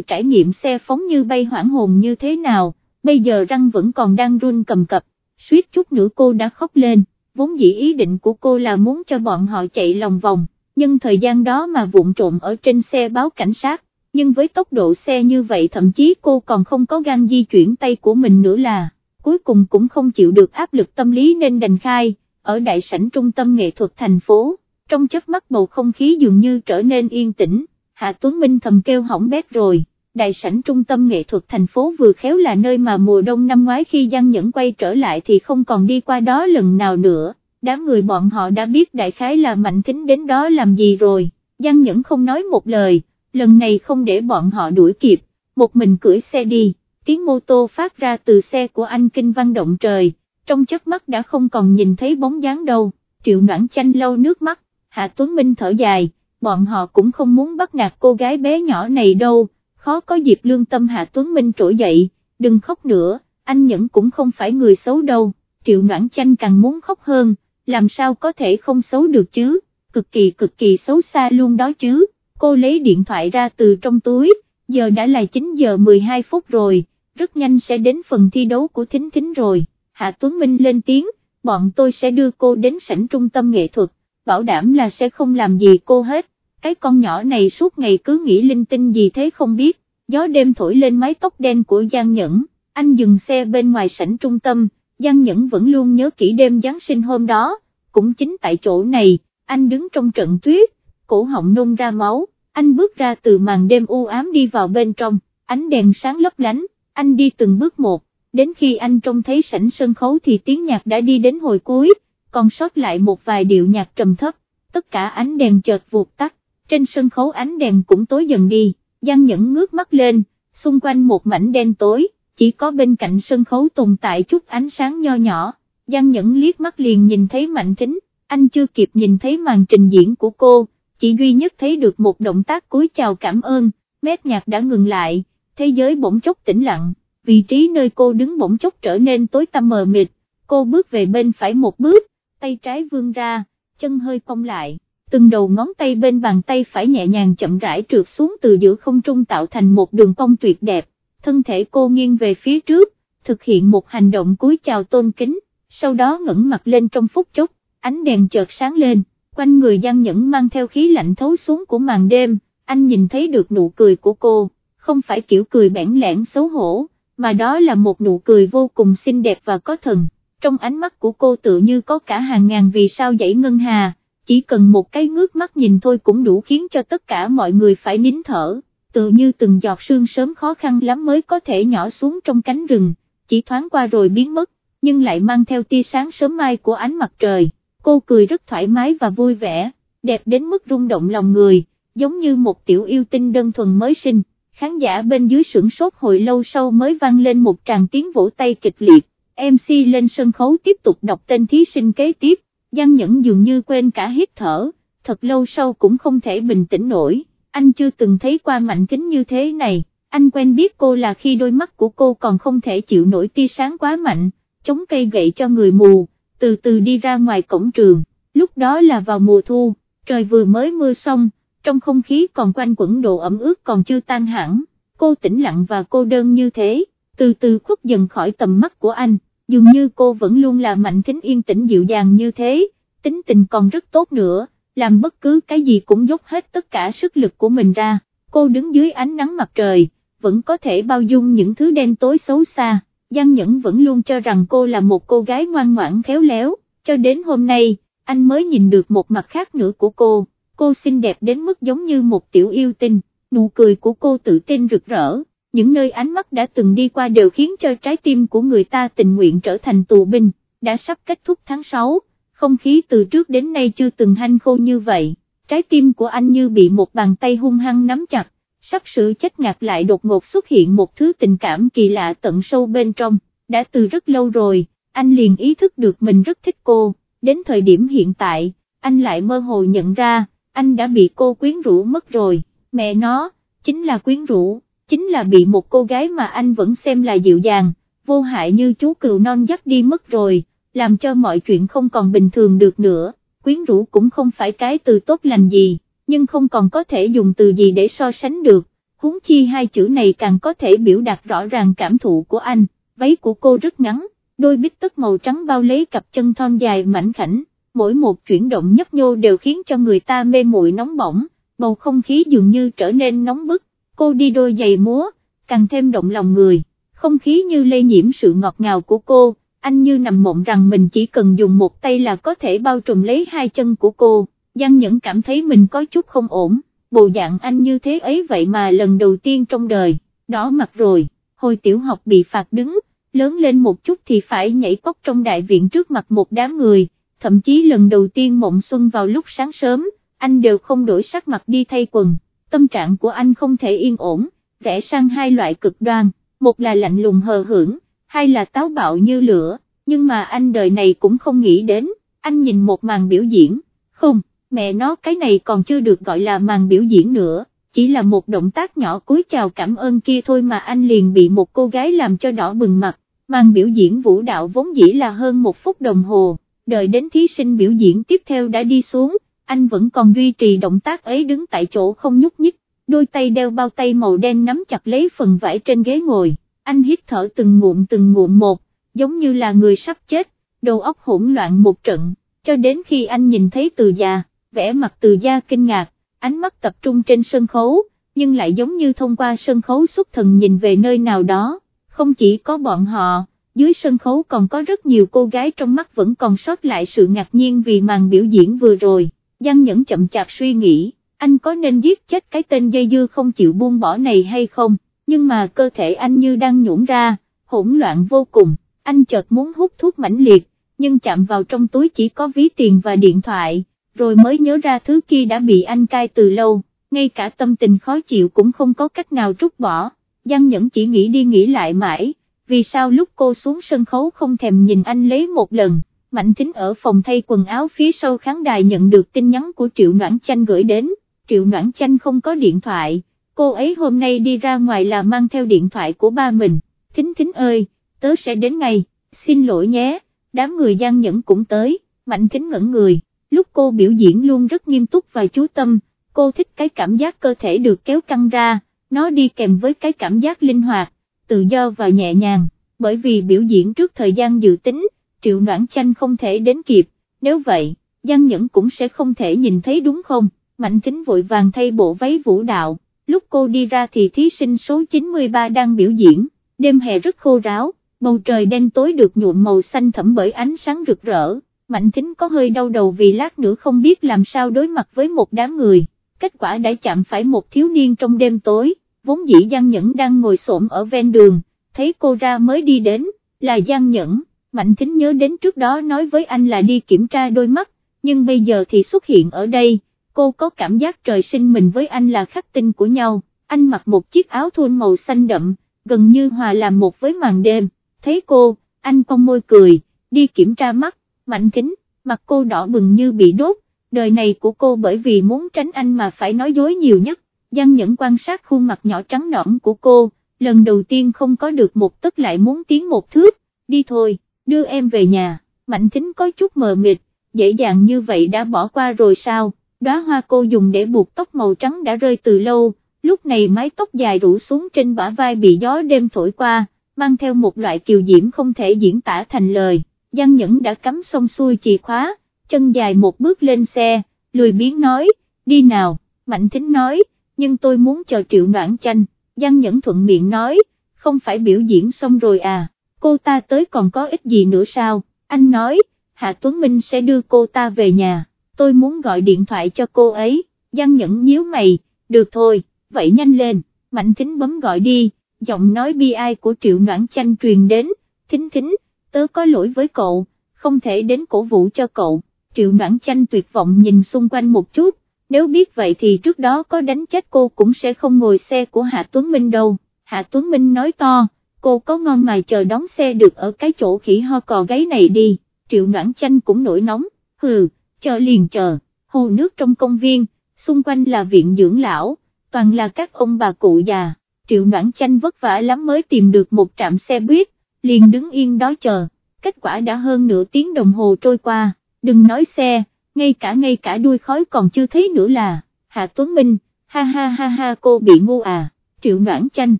trải nghiệm xe phóng như bay hoảng hồn như thế nào, bây giờ răng vẫn còn đang run cầm cập, suýt chút nữa cô đã khóc lên, vốn dĩ ý định của cô là muốn cho bọn họ chạy lòng vòng, nhưng thời gian đó mà vụn trộm ở trên xe báo cảnh sát, nhưng với tốc độ xe như vậy thậm chí cô còn không có gan di chuyển tay của mình nữa là, cuối cùng cũng không chịu được áp lực tâm lý nên đành khai, ở đại sảnh trung tâm nghệ thuật thành phố, trong chớp mắt bầu không khí dường như trở nên yên tĩnh, Hạ Tuấn Minh thầm kêu hỏng bét rồi. Đại sảnh trung tâm nghệ thuật thành phố vừa khéo là nơi mà mùa đông năm ngoái khi Giang Nhẫn quay trở lại thì không còn đi qua đó lần nào nữa, đám người bọn họ đã biết đại khái là Mạnh Thính đến đó làm gì rồi, Giang Nhẫn không nói một lời, lần này không để bọn họ đuổi kịp, một mình cưỡi xe đi, tiếng mô tô phát ra từ xe của anh kinh văn động trời, trong chớp mắt đã không còn nhìn thấy bóng dáng đâu, triệu noãn chanh lâu nước mắt, Hạ Tuấn Minh thở dài, bọn họ cũng không muốn bắt nạt cô gái bé nhỏ này đâu, khó có dịp lương tâm Hạ Tuấn Minh trỗi dậy, đừng khóc nữa, anh Nhẫn cũng không phải người xấu đâu, triệu noãn chanh càng muốn khóc hơn, làm sao có thể không xấu được chứ, cực kỳ cực kỳ xấu xa luôn đó chứ, cô lấy điện thoại ra từ trong túi, giờ đã là 9 giờ 12 phút rồi, rất nhanh sẽ đến phần thi đấu của Thính Thính rồi, Hạ Tuấn Minh lên tiếng, bọn tôi sẽ đưa cô đến sảnh trung tâm nghệ thuật, bảo đảm là sẽ không làm gì cô hết, cái con nhỏ này suốt ngày cứ nghĩ linh tinh gì thế không biết, gió đêm thổi lên mái tóc đen của Giang Nhẫn, anh dừng xe bên ngoài sảnh trung tâm, Giang Nhẫn vẫn luôn nhớ kỹ đêm Giáng sinh hôm đó, cũng chính tại chỗ này, anh đứng trong trận tuyết, cổ họng nôn ra máu, anh bước ra từ màn đêm u ám đi vào bên trong, ánh đèn sáng lấp lánh, anh đi từng bước một, đến khi anh trông thấy sảnh sân khấu thì tiếng nhạc đã đi đến hồi cuối, còn sót lại một vài điệu nhạc trầm thấp, tất cả ánh đèn chợt vụt tắt, trên sân khấu ánh đèn cũng tối dần đi, Giang Nhẫn ngước mắt lên, xung quanh một mảnh đen tối, chỉ có bên cạnh sân khấu tồn tại chút ánh sáng nho nhỏ, Giang Nhẫn liếc mắt liền nhìn thấy Mạnh Thính, anh chưa kịp nhìn thấy màn trình diễn của cô, chỉ duy nhất thấy được một động tác cúi chào cảm ơn, mét nhạc đã ngừng lại, thế giới bỗng chốc tĩnh lặng, vị trí nơi cô đứng bỗng chốc trở nên tối tăm mờ mịt, cô bước về bên phải một bước, tay trái vươn ra, chân hơi cong lại, từng đầu ngón tay bên bàn tay phải nhẹ nhàng chậm rãi trượt xuống từ giữa không trung tạo thành một đường cong tuyệt đẹp, thân thể cô nghiêng về phía trước, thực hiện một hành động cúi chào tôn kính, sau đó ngẩng mặt lên trong phút chốc, ánh đèn chợt sáng lên, quanh người Giang Nhẫn mang theo khí lạnh thấu xuống của màn đêm, anh nhìn thấy được nụ cười của cô, không phải kiểu cười bẽn lẽn xấu hổ, mà đó là một nụ cười vô cùng xinh đẹp và có thần, trong ánh mắt của cô tự như có cả hàng ngàn vì sao dãy ngân hà, chỉ cần một cái ngước mắt nhìn thôi cũng đủ khiến cho tất cả mọi người phải nín thở, tự như từng giọt sương sớm khó khăn lắm mới có thể nhỏ xuống trong cánh rừng, chỉ thoáng qua rồi biến mất, nhưng lại mang theo tia sáng sớm mai của ánh mặt trời, cô cười rất thoải mái và vui vẻ, đẹp đến mức rung động lòng người, giống như một tiểu yêu tinh đơn thuần mới sinh, khán giả bên dưới sửng sốt hồi lâu sau mới vang lên một tràng tiếng vỗ tay kịch liệt, MC lên sân khấu tiếp tục đọc tên thí sinh kế tiếp, Giang Nhẫn dường như quên cả hít thở, thật lâu sau cũng không thể bình tĩnh nổi, anh chưa từng thấy qua mạnh kính như thế này, anh quen biết cô là khi đôi mắt của cô còn không thể chịu nổi tia sáng quá mạnh, chống cây gậy cho người mù, từ từ đi ra ngoài cổng trường, lúc đó là vào mùa thu, trời vừa mới mưa xong, trong không khí còn quanh quẩn độ ẩm ướt còn chưa tan hẳn, cô tĩnh lặng và cô đơn như thế, từ từ khuất dần khỏi tầm mắt của anh, dường như cô vẫn luôn là mạnh kính yên tĩnh dịu dàng như thế, tính tình còn rất tốt nữa, làm bất cứ cái gì cũng dốc hết tất cả sức lực của mình ra, cô đứng dưới ánh nắng mặt trời, vẫn có thể bao dung những thứ đen tối xấu xa. Giang Nhẫn vẫn luôn cho rằng cô là một cô gái ngoan ngoãn khéo léo, cho đến hôm nay, anh mới nhìn được một mặt khác nữa của cô, cô xinh đẹp đến mức giống như một tiểu yêu tinh, nụ cười của cô tự tin rực rỡ, những nơi ánh mắt đã từng đi qua đều khiến cho trái tim của người ta tình nguyện trở thành tù binh, đã sắp kết thúc tháng 6, không khí từ trước đến nay chưa từng hanh khô như vậy, trái tim của anh như bị một bàn tay hung hăng nắm chặt, sắp sửa chết ngạt lại đột ngột xuất hiện một thứ tình cảm kỳ lạ tận sâu bên trong, đã từ rất lâu rồi, anh liền ý thức được mình rất thích cô, đến thời điểm hiện tại, anh lại mơ hồ nhận ra, anh đã bị cô quyến rũ mất rồi, mẹ nó, chính là quyến rũ, chính là bị một cô gái mà anh vẫn xem là dịu dàng, vô hại như chú cừu non dắt đi mất rồi, làm cho mọi chuyện không còn bình thường được nữa, quyến rũ cũng không phải cái từ tốt lành gì, nhưng không còn có thể dùng từ gì để so sánh được, huống chi hai chữ này càng có thể biểu đạt rõ ràng cảm thụ của anh, váy của cô rất ngắn, đôi bít tất màu trắng bao lấy cặp chân thon dài mảnh khảnh, mỗi một chuyển động nhấp nhô đều khiến cho người ta mê muội nóng bỏng, bầu không khí dường như trở nên nóng bức, cô đi đôi giày múa, càng thêm động lòng người, không khí như lây nhiễm sự ngọt ngào của cô, anh như nằm mộng rằng mình chỉ cần dùng một tay là có thể bao trùm lấy hai chân của cô, Giang Nhẫn cảm thấy mình có chút không ổn, bộ dạng anh như thế ấy vậy mà lần đầu tiên trong đời, đó mặt rồi, hồi tiểu học bị phạt đứng, lớn lên một chút thì phải nhảy cóc trong đại viện trước mặt một đám người, thậm chí lần đầu tiên mộng xuân vào lúc sáng sớm, anh đều không đổi sắc mặt đi thay quần, tâm trạng của anh không thể yên ổn, rẽ sang hai loại cực đoan, một là lạnh lùng hờ hưởng, hay là táo bạo như lửa, nhưng mà anh đời này cũng không nghĩ đến, anh nhìn một màn biểu diễn, không, mẹ nó cái này còn chưa được gọi là màn biểu diễn nữa, chỉ là một động tác nhỏ cúi chào cảm ơn kia thôi mà anh liền bị một cô gái làm cho đỏ bừng mặt, màn biểu diễn vũ đạo vốn dĩ là hơn một phút đồng hồ, đợi đến thí sinh biểu diễn tiếp theo đã đi xuống, anh vẫn còn duy trì động tác ấy đứng tại chỗ không nhúc nhích, đôi tay đeo bao tay màu đen nắm chặt lấy phần vải trên ghế ngồi, anh hít thở từng ngụm từng ngụm một, giống như là người sắp chết, đầu óc hỗn loạn một trận, cho đến khi anh nhìn thấy từ già, vẽ mặt từ gia kinh ngạc, ánh mắt tập trung trên sân khấu, nhưng lại giống như thông qua sân khấu xuất thần nhìn về nơi nào đó, không chỉ có bọn họ, dưới sân khấu còn có rất nhiều cô gái trong mắt vẫn còn sót lại sự ngạc nhiên vì màn biểu diễn vừa rồi, Giang Nhẫn chậm chạp suy nghĩ, anh có nên giết chết cái tên dây dưa không chịu buông bỏ này hay không, nhưng mà cơ thể anh như đang nhũn ra, hỗn loạn vô cùng, anh chợt muốn hút thuốc mãnh liệt, nhưng chạm vào trong túi chỉ có ví tiền và điện thoại, rồi mới nhớ ra thứ kia đã bị anh cai từ lâu, ngay cả tâm tình khó chịu cũng không có cách nào rút bỏ, Giang Nhẫn chỉ nghĩ đi nghĩ lại mãi, vì sao lúc cô xuống sân khấu không thèm nhìn anh lấy một lần, Mạnh Thính ở phòng thay quần áo phía sau khán đài nhận được tin nhắn của Triệu Noãn Chanh gửi đến, Triệu Noãn Chanh không có điện thoại, cô ấy hôm nay đi ra ngoài là mang theo điện thoại của ba mình, Thính Thính ơi, tớ sẽ đến ngay, xin lỗi nhé, đám người Giang Nhẫn cũng tới, Mạnh Thính ngẩn người. Lúc cô biểu diễn luôn rất nghiêm túc và chú tâm, cô thích cái cảm giác cơ thể được kéo căng ra, nó đi kèm với cái cảm giác linh hoạt, tự do và nhẹ nhàng, bởi vì biểu diễn trước thời gian dự tính, triệu noãn chanh không thể đến kịp, nếu vậy, Giang Nhẫn cũng sẽ không thể nhìn thấy đúng không, Mạnh Thính vội vàng thay bộ váy vũ đạo, lúc cô đi ra thì thí sinh số 93 đang biểu diễn, đêm hè rất khô ráo, bầu trời đen tối được nhuộm màu xanh thẫm bởi ánh sáng rực rỡ. Mạnh Thính có hơi đau đầu vì lát nữa không biết làm sao đối mặt với một đám người, kết quả đã chạm phải một thiếu niên trong đêm tối, vốn dĩ Giang Nhẫn đang ngồi xổm ở ven đường, thấy cô ra mới đi đến, là Giang Nhẫn, Mạnh Thính nhớ đến trước đó nói với anh là đi kiểm tra đôi mắt, nhưng bây giờ thì xuất hiện ở đây, cô có cảm giác trời sinh mình với anh là khắc tinh của nhau, anh mặc một chiếc áo thun màu xanh đậm, gần như hòa làm một với màn đêm, thấy cô, anh cong môi cười, đi kiểm tra mắt mạnh kính, mặt cô đỏ bừng như bị đốt, đời này của cô bởi vì muốn tránh anh mà phải nói dối nhiều nhất, Giang Nhẫn quan sát khuôn mặt nhỏ trắng nõn của cô, lần đầu tiên không có được một tức lại muốn tiến một thước, đi thôi, đưa em về nhà, mạnh kính có chút mờ mịt, dễ dàng như vậy đã bỏ qua rồi sao, đóa hoa cô dùng để buộc tóc màu trắng đã rơi từ lâu, lúc này mái tóc dài rủ xuống trên bả vai bị gió đêm thổi qua, mang theo một loại kiều diễm không thể diễn tả thành lời. Giang Nhẫn đã cắm xong xuôi chìa khóa, chân dài một bước lên xe, lười biếng nói, đi nào, Mạnh Thính nói, nhưng tôi muốn chờ triệu noãn chanh, Giang Nhẫn thuận miệng nói, không phải biểu diễn xong rồi à, cô ta tới còn có ích gì nữa sao, anh nói, Hạ Tuấn Minh sẽ đưa cô ta về nhà, tôi muốn gọi điện thoại cho cô ấy, Giang Nhẫn nhíu mày, được thôi, vậy nhanh lên, Mạnh Thính bấm gọi đi, giọng nói bi ai của triệu noãn chanh truyền đến, Thính Thính, tớ có lỗi với cậu, không thể đến cổ vũ cho cậu, triệu noãn chanh tuyệt vọng nhìn xung quanh một chút, nếu biết vậy thì trước đó có đánh chết cô cũng sẽ không ngồi xe của Hạ Tuấn Minh đâu, Hạ Tuấn Minh nói to, cô có ngon mà chờ đón xe được ở cái chỗ khỉ ho cò gáy này đi, triệu noãn chanh cũng nổi nóng, hừ, chờ liền chờ, hồ nước trong công viên, xung quanh là viện dưỡng lão, toàn là các ông bà cụ già, triệu noãn chanh vất vả lắm mới tìm được một trạm xe buýt, liền đứng yên đó chờ, kết quả đã hơn nửa tiếng đồng hồ trôi qua, đừng nói xe, ngay cả ngay cả đuôi khói còn chưa thấy nữa là, Hạ Tuấn Minh, ha ha ha ha cô bị ngu à, triệu noãn chanh,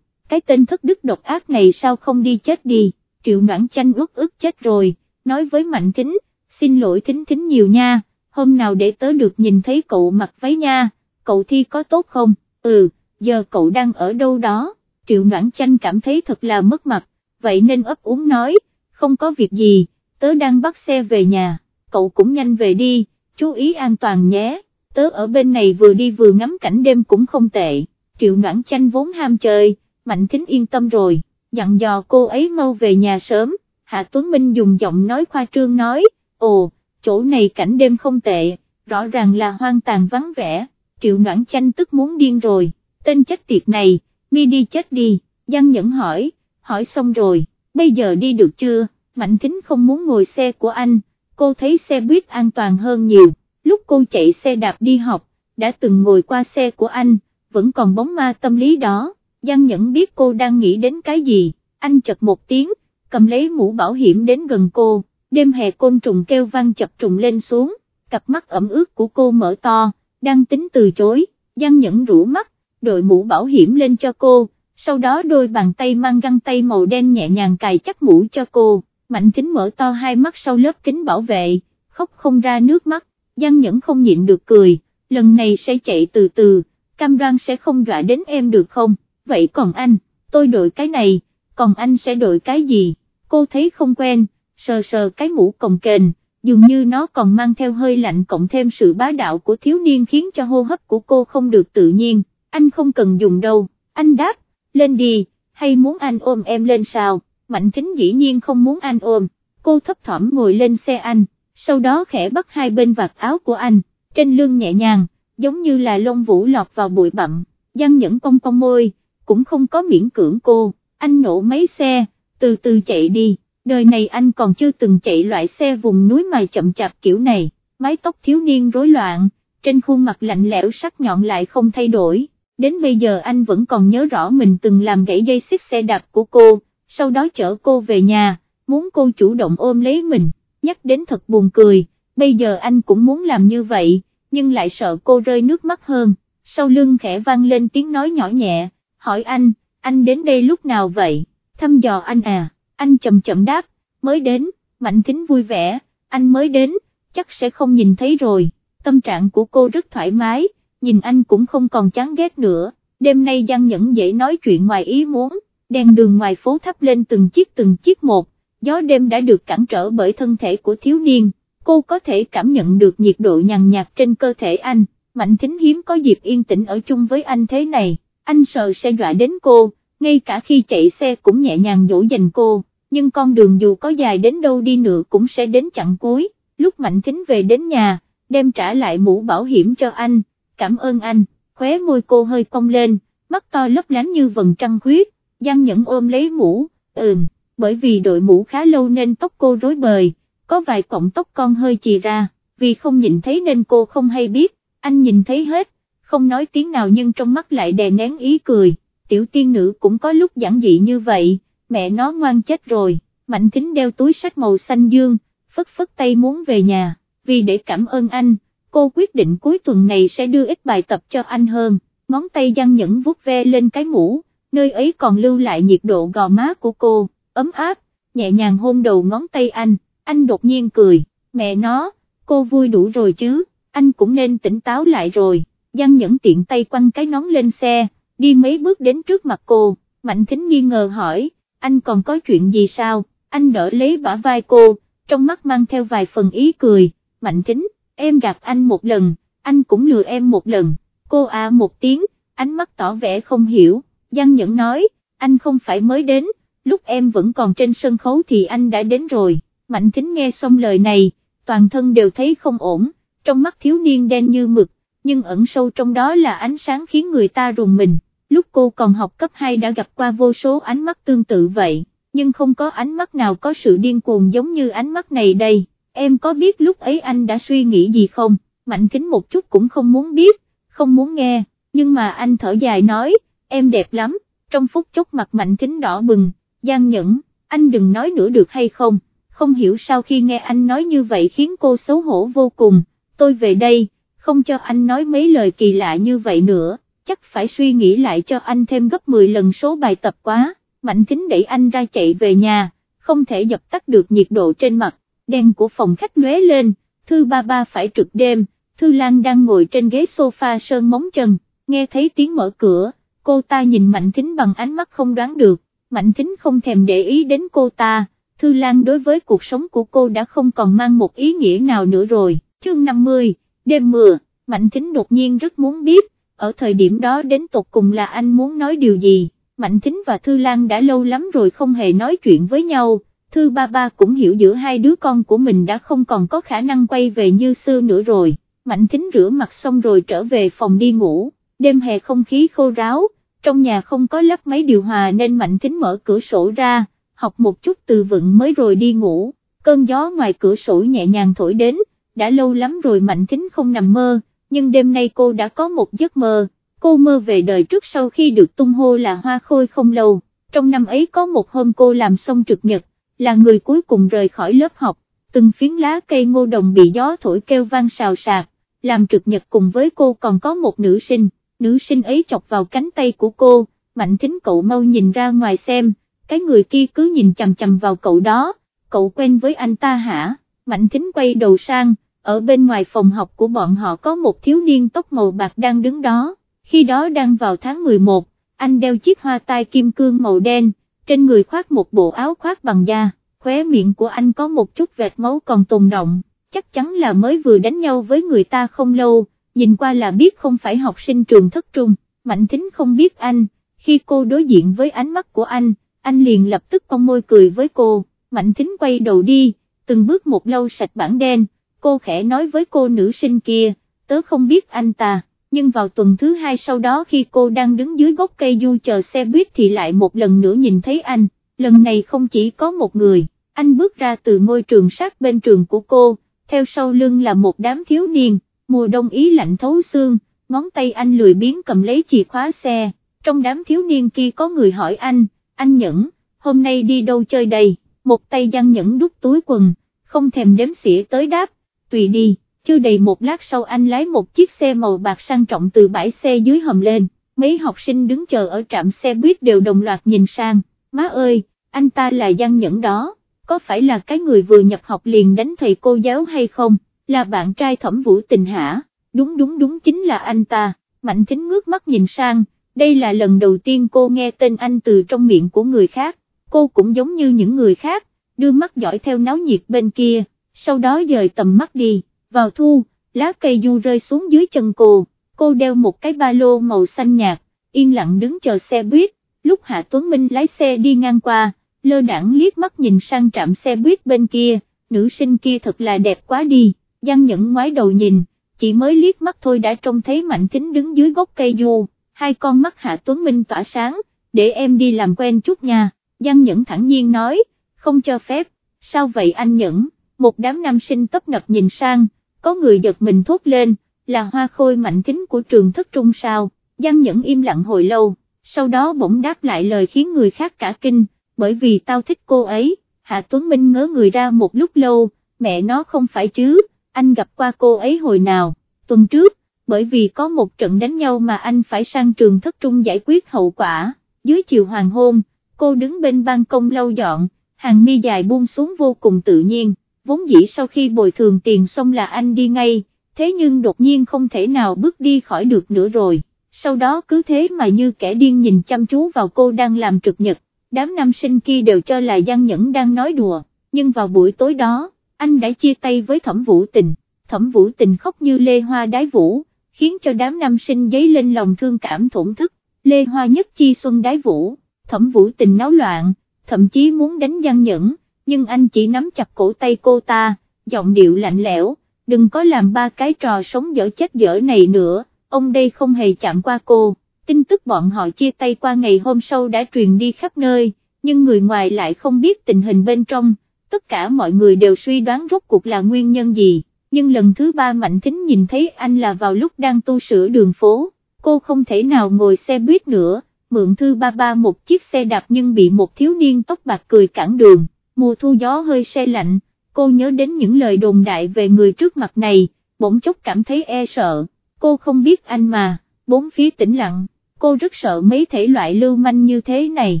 cái tên thất đức độc ác này sao không đi chết đi, triệu noãn chanh ước ức chết rồi, nói với Mạnh Thính, xin lỗi Thính Thính nhiều nha, hôm nào để tớ được nhìn thấy cậu mặc váy nha, cậu thi có tốt không, ừ, giờ cậu đang ở đâu đó, triệu noãn chanh cảm thấy thật là mất mặt, vậy nên ấp úng nói, không có việc gì, tớ đang bắt xe về nhà, cậu cũng nhanh về đi, chú ý an toàn nhé, tớ ở bên này vừa đi vừa ngắm cảnh đêm cũng không tệ, triệu noãn chanh vốn ham chơi, mạnh thính yên tâm rồi, dặn dò cô ấy mau về nhà sớm, Hạ Tuấn Minh dùng giọng nói khoa trương nói, ồ, chỗ này cảnh đêm không tệ, rõ ràng là hoang tàn vắng vẻ, triệu noãn chanh tức muốn điên rồi, tên chết tiệt này, mi đi chết đi, Giang Nhẫn hỏi, hỏi xong rồi, bây giờ đi được chưa, Mạnh Thính không muốn ngồi xe của anh, cô thấy xe buýt an toàn hơn nhiều, lúc cô chạy xe đạp đi học, đã từng ngồi qua xe của anh, vẫn còn bóng ma tâm lý đó, Giang Nhẫn biết cô đang nghĩ đến cái gì, anh chật một tiếng, cầm lấy mũ bảo hiểm đến gần cô, đêm hè côn trùng kêu vang chập trùng lên xuống, cặp mắt ẩm ướt của cô mở to, đang tính từ chối, Giang Nhẫn rũ mắt, đội mũ bảo hiểm lên cho cô, sau đó đôi bàn tay mang găng tay màu đen nhẹ nhàng cài chắc mũ cho cô, Mạnh Thính mở to hai mắt sau lớp kính bảo vệ, khóc không ra nước mắt, Giang Nhẫn không nhịn được cười, lần này sẽ chạy từ từ, cam đoan sẽ không dọa đến em được không, vậy còn anh, tôi đội cái này, còn anh sẽ đội cái gì, cô thấy không quen, sờ sờ cái mũ cồng kềnh, dường như nó còn mang theo hơi lạnh cộng thêm sự bá đạo của thiếu niên khiến cho hô hấp của cô không được tự nhiên, anh không cần dùng đâu, anh đáp, lên đi, hay muốn anh ôm em lên sao, Mạnh Thính dĩ nhiên không muốn anh ôm, cô thấp thỏm ngồi lên xe anh, sau đó khẽ bắt hai bên vạt áo của anh, trên lưng nhẹ nhàng, giống như là lông vũ lọt vào bụi bặm, Giang Nhẫn cong cong môi, cũng không có miễn cưỡng cô, anh nổ mấy xe, từ từ chạy đi, đời này anh còn chưa từng chạy loại xe vùng núi mà chậm chạp kiểu này, mái tóc thiếu niên rối loạn, trên khuôn mặt lạnh lẽo sắc nhọn lại không thay đổi, đến bây giờ anh vẫn còn nhớ rõ mình từng làm gãy dây xích xe đạp của cô, sau đó chở cô về nhà, muốn cô chủ động ôm lấy mình, nhắc đến thật buồn cười, bây giờ anh cũng muốn làm như vậy, nhưng lại sợ cô rơi nước mắt hơn, sau lưng khẽ vang lên tiếng nói nhỏ nhẹ, hỏi anh, anh đến đây lúc nào vậy, thăm dò anh à, anh chậm chậm đáp, mới đến, Mạnh Thính vui vẻ, anh mới đến, chắc sẽ không nhìn thấy rồi, tâm trạng của cô rất thoải mái, nhìn anh cũng không còn chán ghét nữa, đêm nay Giang Nhẫn dễ nói chuyện ngoài ý muốn, đèn đường ngoài phố thắp lên từng chiếc từng chiếc một, gió đêm đã được cản trở bởi thân thể của thiếu niên, cô có thể cảm nhận được nhiệt độ nhàn nhạt trên cơ thể anh, Mạnh Thính hiếm có dịp yên tĩnh ở chung với anh thế này, anh sợ sẽ dọa đến cô, ngay cả khi chạy xe cũng nhẹ nhàng dỗ dành cô, nhưng con đường dù có dài đến đâu đi nữa cũng sẽ đến chặng cuối, lúc Mạnh Thính về đến nhà, đem trả lại mũ bảo hiểm cho anh, cảm ơn anh, khóe môi cô hơi cong lên, mắt to lấp lánh như vầng trăng khuyết, Giang Nhẫn ôm lấy mũ, ừm, bởi vì đội mũ khá lâu nên tóc cô rối bời, có vài cọng tóc con hơi chì ra, vì không nhìn thấy nên cô không hay biết, anh nhìn thấy hết, không nói tiếng nào nhưng trong mắt lại đè nén ý cười, tiểu tiên nữ cũng có lúc giản dị như vậy, mẹ nó ngoan chết rồi, Mạnh Thính đeo túi sách màu xanh dương, phất phất tay muốn về nhà, vì để cảm ơn anh, cô quyết định cuối tuần này sẽ đưa ít bài tập cho anh hơn, ngón tay Giang Nhẫn vuốt ve lên cái mũ nơi ấy còn lưu lại nhiệt độ gò má của cô, ấm áp, nhẹ nhàng hôn đầu ngón tay anh, anh đột nhiên cười, mẹ nó, cô vui đủ rồi chứ, anh cũng nên tỉnh táo lại rồi, Giang Nhẫn tiện tay quăng cái nón lên xe, đi mấy bước đến trước mặt cô, Mạnh Thính nghi ngờ hỏi, anh còn có chuyện gì sao, anh đỡ lấy bả vai cô, trong mắt mang theo vài phần ý cười, Mạnh tính, em gặp anh một lần, anh cũng lừa em một lần, cô à một tiếng, ánh mắt tỏ vẻ không hiểu. Giang Nhẫn nói, anh không phải mới đến, lúc em vẫn còn trên sân khấu thì anh đã đến rồi, Mạnh tính nghe xong lời này, toàn thân đều thấy không ổn, trong mắt thiếu niên đen như mực, nhưng ẩn sâu trong đó là ánh sáng khiến người ta rùng mình, lúc cô còn học cấp 2 đã gặp qua vô số ánh mắt tương tự vậy, nhưng không có ánh mắt nào có sự điên cuồng giống như ánh mắt này đây, em có biết lúc ấy anh đã suy nghĩ gì không, Mạnh Kính một chút cũng không muốn biết, không muốn nghe, nhưng mà anh thở dài nói, em đẹp lắm, trong phút chốc mặt Mạnh Kính đỏ bừng, gian nhẫn, anh đừng nói nữa được hay không, không hiểu sao khi nghe anh nói như vậy khiến cô xấu hổ vô cùng, tôi về đây, không cho anh nói mấy lời kỳ lạ như vậy nữa, chắc phải suy nghĩ lại cho anh thêm gấp 10 lần số bài tập quá, Mạnh Kính đẩy anh ra chạy về nhà, không thể dập tắt được nhiệt độ trên mặt, đèn của phòng khách lóe lên, thư ba ba phải trực đêm, Thư Lan đang ngồi trên ghế sofa sơn móng chân, nghe thấy tiếng mở cửa, cô ta nhìn Mạnh Kính bằng ánh mắt không đoán được, Mạnh Kính không thèm để ý đến cô ta, Thư Lan đối với cuộc sống của cô đã không còn mang một ý nghĩa nào nữa rồi, chương 50, đêm mưa, Mạnh Kính đột nhiên rất muốn biết, ở thời điểm đó đến tột cùng là anh muốn nói điều gì, Mạnh Thính và Thư Lan đã lâu lắm rồi không hề nói chuyện với nhau, Thư Ba Ba cũng hiểu giữa hai đứa con của mình đã không còn có khả năng quay về như xưa nữa rồi. Mạnh Thính rửa mặt xong rồi trở về phòng đi ngủ, đêm hè không khí khô ráo, trong nhà không có lắp máy điều hòa nên Mạnh Thính mở cửa sổ ra, học một chút từ vựng mới rồi đi ngủ, cơn gió ngoài cửa sổ nhẹ nhàng thổi đến, đã lâu lắm rồi Mạnh Thính không nằm mơ, nhưng đêm nay cô đã có một giấc mơ, cô mơ về đời trước sau khi được tung hô là hoa khôi không lâu, trong năm ấy có một hôm cô làm xong trực nhật, là người cuối cùng rời khỏi lớp học, từng phiến lá cây ngô đồng bị gió thổi kêu vang xào xạc, làm trực nhật cùng với cô còn có một nữ sinh, nữ sinh ấy chọc vào cánh tay của cô, mạnh thính cậu mau nhìn ra ngoài xem, cái người kia cứ nhìn chầm chầm vào cậu đó, cậu quen với anh ta hả, mạnh thính quay đầu sang, ở bên ngoài phòng học của bọn họ có một thiếu niên tóc màu bạc đang đứng đó, khi đó đang vào tháng 11, anh đeo chiếc hoa tai kim cương màu đen, trên người khoác một bộ áo khoác bằng da, khóe miệng của anh có một chút vệt máu còn tồn động chắc chắn là mới vừa đánh nhau với người ta không lâu, nhìn qua là biết không phải học sinh trường thất trung, Mạnh Thính không biết anh, khi cô đối diện với ánh mắt của anh, anh liền lập tức cong môi cười với cô, Mạnh Thính quay đầu đi, từng bước một lâu sạch bản đen, cô khẽ nói với cô nữ sinh kia, tớ không biết anh ta, nhưng vào tuần thứ hai sau đó khi cô đang đứng dưới gốc cây du chờ xe buýt thì lại một lần nữa nhìn thấy anh, lần này không chỉ có một người, anh bước ra từ ngôi trường sát bên trường của cô, theo sau lưng là một đám thiếu niên, mùa đông ý lạnh thấu xương, ngón tay anh lười biến cầm lấy chìa khóa xe, trong đám thiếu niên kia có người hỏi anh, anh Nhẫn, hôm nay đi đâu chơi đây, một tay giăng Nhẫn đút túi quần, không thèm đếm xỉa tới đáp, tùy đi, chưa đầy một lát sau anh lái một chiếc xe màu bạc sang trọng từ bãi xe dưới hầm lên, mấy học sinh đứng chờ ở trạm xe buýt đều đồng loạt nhìn sang, má ơi, anh ta là gian Nhẫn đó có phải là cái người vừa nhập học liền đánh thầy cô giáo hay không, là bạn trai thẩm vũ tình hả, đúng đúng đúng chính là anh ta, mạnh thính ngước mắt nhìn sang, đây là lần đầu tiên cô nghe tên anh từ trong miệng của người khác, cô cũng giống như những người khác, đưa mắt dõi theo náo nhiệt bên kia, sau đó dời tầm mắt đi, vào thu, lá cây du rơi xuống dưới chân cô, cô đeo một cái ba lô màu xanh nhạt, yên lặng đứng chờ xe buýt, lúc Hạ Tuấn Minh lái xe đi ngang qua, lơ đảng liếc mắt nhìn sang trạm xe buýt bên kia, nữ sinh kia thật là đẹp quá đi, Giang Nhẫn ngoái đầu nhìn, chỉ mới liếc mắt thôi đã trông thấy Mạnh Kính đứng dưới gốc cây du, hai con mắt Hạ Tuấn Minh tỏa sáng, để em đi làm quen chút nha, Giang Nhẫn thẳng nhiên nói, không cho phép, sao vậy anh Nhẫn, một đám nam sinh tấp nập nhìn sang, có người giật mình thốt lên, là hoa khôi Mạnh Kính của trường thất trung sao, Giang Nhẫn im lặng hồi lâu, sau đó bỗng đáp lại lời khiến người khác cả kinh, bởi vì tao thích cô ấy, Hạ Tuấn Minh ngớ người ra một lúc lâu, mẹ nó không phải chứ, anh gặp qua cô ấy hồi nào, tuần trước, bởi vì có một trận đánh nhau mà anh phải sang trường thất trung giải quyết hậu quả, dưới chiều hoàng hôn, cô đứng bên ban công lau dọn, hàng mi dài buông xuống vô cùng tự nhiên, vốn dĩ sau khi bồi thường tiền xong là anh đi ngay, thế nhưng đột nhiên không thể nào bước đi khỏi được nữa rồi, sau đó cứ thế mà như kẻ điên nhìn chăm chú vào cô đang làm trực nhật đám nam sinh kia đều cho là Giang Nhẫn đang nói đùa, nhưng vào buổi tối đó, anh đã chia tay với Thẩm Vũ Tình, Thẩm Vũ Tình khóc như lê hoa đái vũ, khiến cho đám nam sinh dấy lên lòng thương cảm thổn thức, lê hoa nhất chi xuân đái vũ, Thẩm Vũ Tình náo loạn, thậm chí muốn đánh Giang Nhẫn, nhưng anh chỉ nắm chặt cổ tay cô ta, giọng điệu lạnh lẽo, đừng có làm ba cái trò sống dở chết dở này nữa, ông đây không hề chạm qua cô, tin tức bọn họ chia tay qua ngày hôm sau đã truyền đi khắp nơi, nhưng người ngoài lại không biết tình hình bên trong, tất cả mọi người đều suy đoán rốt cuộc là nguyên nhân gì, nhưng lần thứ ba Mạnh Thính nhìn thấy anh là vào lúc đang tu sửa đường phố, cô không thể nào ngồi xe buýt nữa, mượn thư ba ba một chiếc xe đạp nhưng bị một thiếu niên tóc bạc cười cản đường, mùa thu gió hơi xe lạnh, cô nhớ đến những lời đồn đại về người trước mặt này, bỗng chốc cảm thấy e sợ, cô không biết anh mà, bốn phía tĩnh lặng, cô rất sợ mấy thể loại lưu manh như thế này,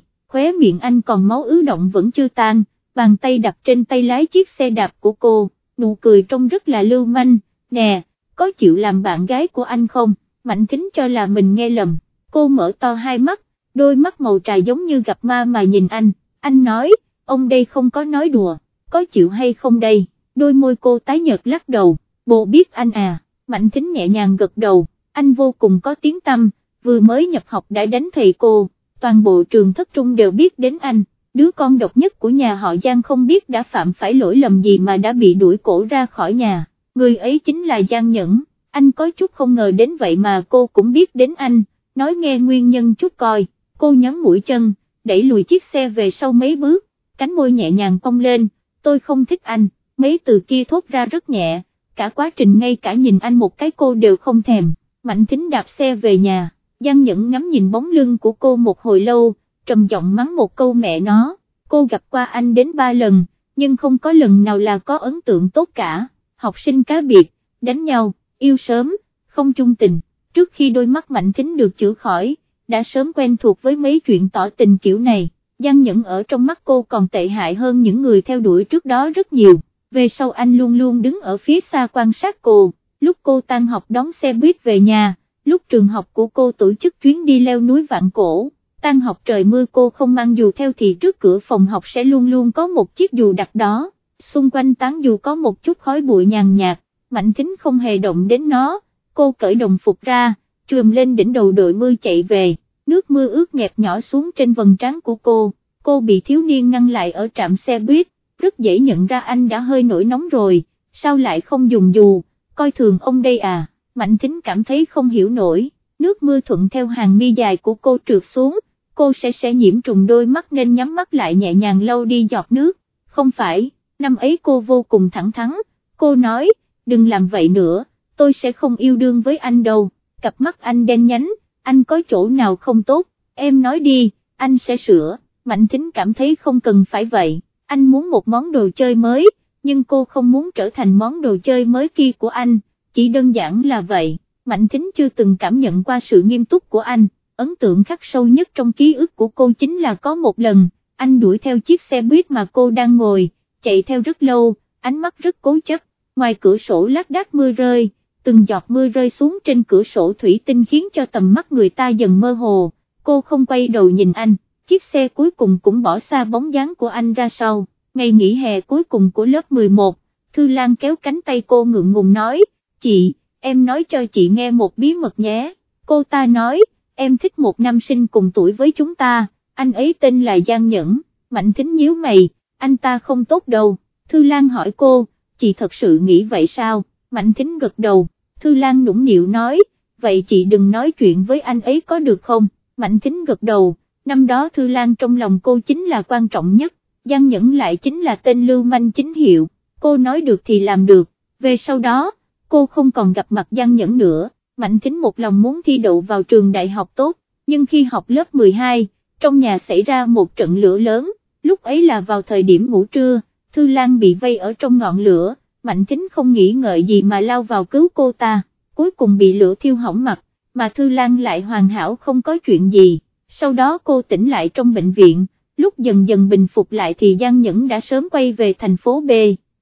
khóe miệng anh còn máu ứ động vẫn chưa tan, bàn tay đặt trên tay lái chiếc xe đạp của cô, nụ cười trông rất là lưu manh, nè, có chịu làm bạn gái của anh không, mạnh kính cho là mình nghe lầm, cô mở to hai mắt, đôi mắt màu trà giống như gặp ma mà nhìn anh, anh nói, ông đây không có nói đùa, có chịu hay không đây, đôi môi cô tái nhợt lắc đầu, bộ biết anh à, mạnh kính nhẹ nhàng gật đầu, anh vô cùng có tiếng tâm, vừa mới nhập học đã đánh thầy cô, toàn bộ trường thất trung đều biết đến anh, đứa con độc nhất của nhà họ Giang không biết đã phạm phải lỗi lầm gì mà đã bị đuổi cổ ra khỏi nhà, người ấy chính là Giang Nhẫn, anh có chút không ngờ đến vậy mà cô cũng biết đến anh, nói nghe nguyên nhân chút coi, cô nhắm mũi chân, đẩy lùi chiếc xe về sau mấy bước, cánh môi nhẹ nhàng cong lên, tôi không thích anh, mấy từ kia thốt ra rất nhẹ, cả quá trình ngay cả nhìn anh một cái cô đều không thèm, mạnh tính đạp xe về nhà. Giang Nhẫn ngắm nhìn bóng lưng của cô một hồi lâu, trầm giọng mắng một câu mẹ nó, cô gặp qua anh đến ba lần, nhưng không có lần nào là có ấn tượng tốt cả, học sinh cá biệt, đánh nhau, yêu sớm, không chung tình, trước khi đôi mắt mạnh thính được chữa khỏi, đã sớm quen thuộc với mấy chuyện tỏ tình kiểu này, Giang Nhẫn ở trong mắt cô còn tệ hại hơn những người theo đuổi trước đó rất nhiều, về sau anh luôn luôn đứng ở phía xa quan sát cô, lúc cô tan học đón xe buýt về nhà lúc trường học của cô tổ chức chuyến đi leo núi vạn cổ, tan học trời mưa cô không mang dù theo thì trước cửa phòng học sẽ luôn luôn có một chiếc dù đặt đó, xung quanh tán dù có một chút khói bụi nhàn nhạt, mạnh thính không hề động đến nó, cô cởi đồng phục ra, chùm lên đỉnh đầu đội mưa chạy về, nước mưa ướt nhẹp nhỏ xuống trên vầng trán của cô, cô bị thiếu niên ngăn lại ở trạm xe buýt, rất dễ nhận ra anh đã hơi nổi nóng rồi, sao lại không dùng dù, coi thường ông đây à. Mạnh Thính cảm thấy không hiểu nổi, nước mưa thuận theo hàng mi dài của cô trượt xuống, cô sẽ sẽ nhiễm trùng đôi mắt nên nhắm mắt lại nhẹ nhàng lâu đi giọt nước, không phải, năm ấy cô vô cùng thẳng thắn, cô nói, đừng làm vậy nữa, tôi sẽ không yêu đương với anh đâu, cặp mắt anh đen nhánh, anh có chỗ nào không tốt, em nói đi, anh sẽ sửa, Mạnh Thính cảm thấy không cần phải vậy, anh muốn một món đồ chơi mới, nhưng cô không muốn trở thành món đồ chơi mới kia của anh. Chỉ đơn giản là vậy, Mạnh Thính chưa từng cảm nhận qua sự nghiêm túc của anh, ấn tượng khắc sâu nhất trong ký ức của cô chính là có một lần, anh đuổi theo chiếc xe buýt mà cô đang ngồi, chạy theo rất lâu, ánh mắt rất cố chấp, ngoài cửa sổ lác đác mưa rơi, từng giọt mưa rơi xuống trên cửa sổ thủy tinh khiến cho tầm mắt người ta dần mơ hồ, cô không quay đầu nhìn anh, chiếc xe cuối cùng cũng bỏ xa bóng dáng của anh ra sau, ngày nghỉ hè cuối cùng của lớp 11, Thư Lan kéo cánh tay cô ngượng ngùng nói, chị, em nói cho chị nghe một bí mật nhé, cô ta nói, em thích một nam sinh cùng tuổi với chúng ta, anh ấy tên là Giang Nhẫn, Mạnh Thính nhíu mày, anh ta không tốt đâu, Thư Lan hỏi cô, chị thật sự nghĩ vậy sao, Mạnh Thính gật đầu, Thư Lan nũng nịu nói, vậy chị đừng nói chuyện với anh ấy có được không, Mạnh Thính gật đầu, năm đó Thư Lan trong lòng cô chính là quan trọng nhất, Giang Nhẫn lại chính là tên lưu manh chính hiệu, cô nói được thì làm được, về sau đó, cô không còn gặp mặt Giang Nhẫn nữa, Mạnh Thính một lòng muốn thi đậu vào trường đại học tốt, nhưng khi học lớp 12, trong nhà xảy ra một trận lửa lớn, lúc ấy là vào thời điểm ngủ trưa, Thư Lan bị vây ở trong ngọn lửa, Mạnh Thính không nghĩ ngợi gì mà lao vào cứu cô ta, cuối cùng bị lửa thiêu hỏng mặt, mà Thư Lan lại hoàn hảo không có chuyện gì, sau đó cô tỉnh lại trong bệnh viện, lúc dần dần bình phục lại thì Giang Nhẫn đã sớm quay về thành phố B.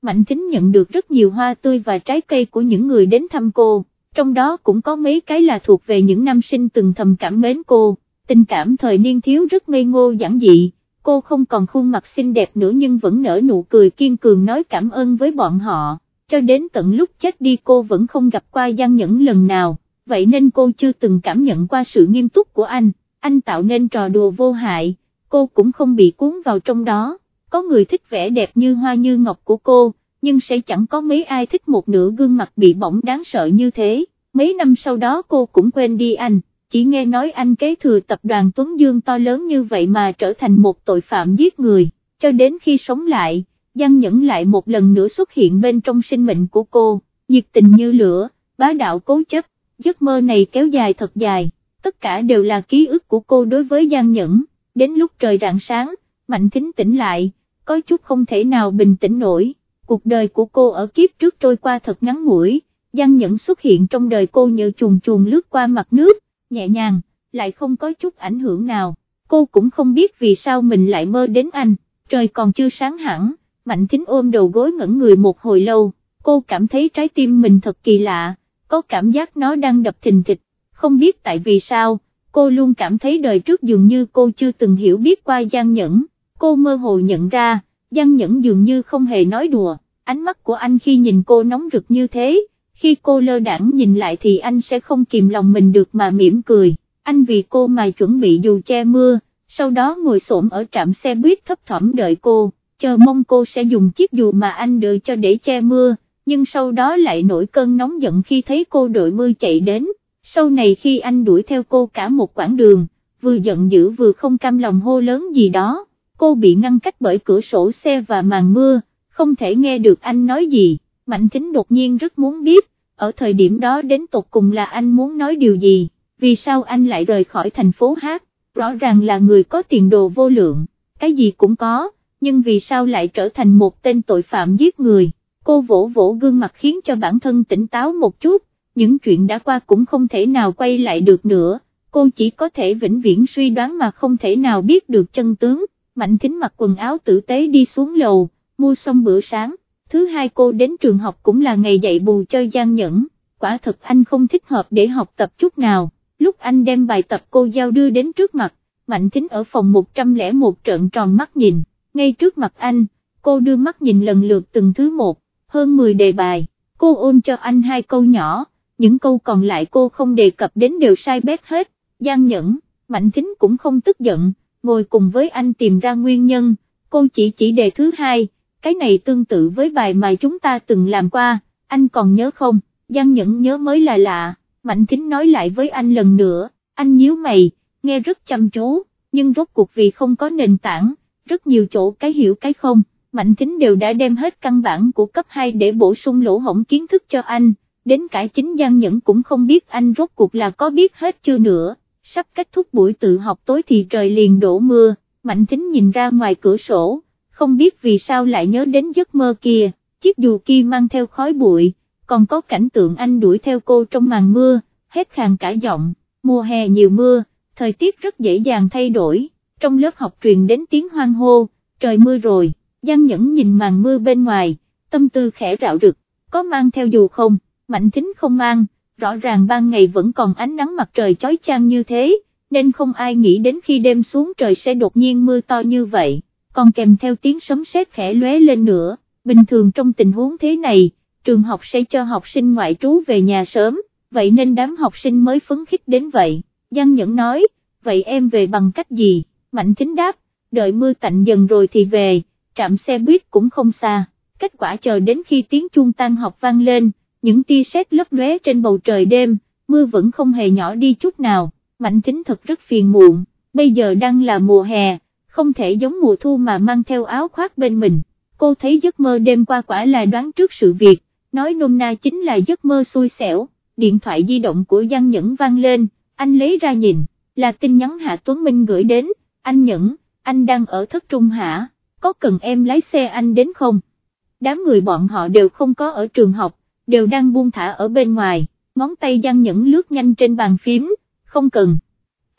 Mạnh Thính nhận được rất nhiều hoa tươi và trái cây của những người đến thăm cô, trong đó cũng có mấy cái là thuộc về những nam sinh từng thầm cảm mến cô, tình cảm thời niên thiếu rất ngây ngô giản dị, cô không còn khuôn mặt xinh đẹp nữa nhưng vẫn nở nụ cười kiên cường nói cảm ơn với bọn họ, cho đến tận lúc chết đi cô vẫn không gặp qua Giang Nhẫn lần nào, vậy nên cô chưa từng cảm nhận qua sự nghiêm túc của anh, anh tạo nên trò đùa vô hại, cô cũng không bị cuốn vào trong đó. Có người thích vẻ đẹp như hoa như ngọc của cô, nhưng sẽ chẳng có mấy ai thích một nửa gương mặt bị bỏng đáng sợ như thế, mấy năm sau đó cô cũng quên đi anh, chỉ nghe nói anh kế thừa tập đoàn Tuấn Dương to lớn như vậy mà trở thành một tội phạm giết người, cho đến khi sống lại, Giang Nhẫn lại một lần nữa xuất hiện bên trong sinh mệnh của cô, nhiệt tình như lửa, bá đạo cố chấp, giấc mơ này kéo dài thật dài, tất cả đều là ký ức của cô đối với Giang Nhẫn, đến lúc trời rạng sáng, Mạnh Thính tỉnh lại, có chút không thể nào bình tĩnh nổi, cuộc đời của cô ở kiếp trước trôi qua thật ngắn ngủi, Giang Nhẫn xuất hiện trong đời cô như chuồn chuồn lướt qua mặt nước, nhẹ nhàng, lại không có chút ảnh hưởng nào, cô cũng không biết vì sao mình lại mơ đến anh, trời còn chưa sáng hẳn, Mạnh Thính ôm đầu gối ngẩn người một hồi lâu, cô cảm thấy trái tim mình thật kỳ lạ, có cảm giác nó đang đập thình thịch, không biết tại vì sao, cô luôn cảm thấy đời trước dường như cô chưa từng hiểu biết qua Giang Nhẫn, cô mơ hồ nhận ra, Giang Nhẫn dường như không hề nói đùa, ánh mắt của anh khi nhìn cô nóng rực như thế, khi cô lơ đãng nhìn lại thì anh sẽ không kìm lòng mình được mà mỉm cười, anh vì cô mà chuẩn bị dù che mưa, sau đó ngồi xổm ở trạm xe buýt thấp thỏm đợi cô, chờ mong cô sẽ dùng chiếc dù mà anh đưa cho để che mưa, nhưng sau đó lại nổi cơn nóng giận khi thấy cô đội mưa chạy đến, sau này khi anh đuổi theo cô cả một quãng đường, vừa giận dữ vừa không cam lòng hô lớn gì đó, cô bị ngăn cách bởi cửa sổ xe và màn mưa, không thể nghe được anh nói gì, Mạnh Thính đột nhiên rất muốn biết, ở thời điểm đó đến tột cùng là anh muốn nói điều gì, vì sao anh lại rời khỏi thành phố hát, rõ ràng là người có tiền đồ vô lượng, cái gì cũng có, nhưng vì sao lại trở thành một tên tội phạm giết người, cô vỗ vỗ gương mặt khiến cho bản thân tỉnh táo một chút, những chuyện đã qua cũng không thể nào quay lại được nữa, cô chỉ có thể vĩnh viễn suy đoán mà không thể nào biết được chân tướng, Mạnh Thính mặc quần áo tử tế đi xuống lầu, mua xong bữa sáng, thứ hai cô đến trường học cũng là ngày dạy bù cho Giang Nhẫn, quả thật anh không thích hợp để học tập chút nào, lúc anh đem bài tập cô giao đưa đến trước mặt, Mạnh Thính ở phòng 101 trợn tròn mắt nhìn, ngay trước mặt anh, cô đưa mắt nhìn lần lượt từng thứ một, hơn 10 đề bài, cô ôn cho anh hai câu nhỏ, những câu còn lại cô không đề cập đến đều sai bét hết, Giang Nhẫn, Mạnh Thính cũng không tức giận, ngồi cùng với anh tìm ra nguyên nhân, cô chỉ chỉ đề thứ hai, cái này tương tự với bài mà chúng ta từng làm qua, anh còn nhớ không, Giang Nhẫn nhớ mới là lạ, Mạnh Thính nói lại với anh lần nữa, anh nhíu mày, nghe rất chăm chú, nhưng rốt cuộc vì không có nền tảng, rất nhiều chỗ cái hiểu cái không, Mạnh Thính đều đã đem hết căn bản của cấp 2 để bổ sung lỗ hổng kiến thức cho anh, đến cả chính Giang Nhẫn cũng không biết anh rốt cuộc là có biết hết chưa nữa, sắp kết thúc buổi tự học tối thì trời liền đổ mưa, Mạnh Thính nhìn ra ngoài cửa sổ, không biết vì sao lại nhớ đến giấc mơ kia, chiếc dù kia mang theo khói bụi, còn có cảnh tượng anh đuổi theo cô trong màn mưa, hết khàn cả giọng, mùa hè nhiều mưa, thời tiết rất dễ dàng thay đổi, trong lớp học truyền đến tiếng hoang hô, trời mưa rồi, Giang Nhẫn nhìn màn mưa bên ngoài, tâm tư khẽ rạo rực, có mang theo dù không, mạnh thính không mang, rõ ràng ban ngày vẫn còn ánh nắng mặt trời chói chang như thế, nên không ai nghĩ đến khi đêm xuống trời sẽ đột nhiên mưa to như vậy, còn kèm theo tiếng sấm sét khẽ lóe lên nữa, bình thường trong tình huống thế này, trường học sẽ cho học sinh ngoại trú về nhà sớm, vậy nên đám học sinh mới phấn khích đến vậy, Giang Nhẫn nói, vậy em về bằng cách gì, Mạnh Thính đáp, đợi mưa tạnh dần rồi thì về, trạm xe buýt cũng không xa, kết quả chờ đến khi tiếng chuông tan học vang lên, những tia sét lấp lóe trên bầu trời đêm, mưa vẫn không hề nhỏ đi chút nào, Mạnh Thính thật rất phiền muộn, bây giờ đang là mùa hè, không thể giống mùa thu mà mang theo áo khoác bên mình, cô thấy giấc mơ đêm qua quả là đoán trước sự việc, nói nôm na chính là giấc mơ xui xẻo, điện thoại di động của Giang Nhẫn vang lên, anh lấy ra nhìn, là tin nhắn Hạ Tuấn Minh gửi đến, anh Nhẫn, anh đang ở thất trung hả, có cần em lái xe anh đến không? Đám người bọn họ đều không có ở trường học, đều đang buông thả ở bên ngoài, ngón tay Giang Nhẫn lướt nhanh trên bàn phím, không cần.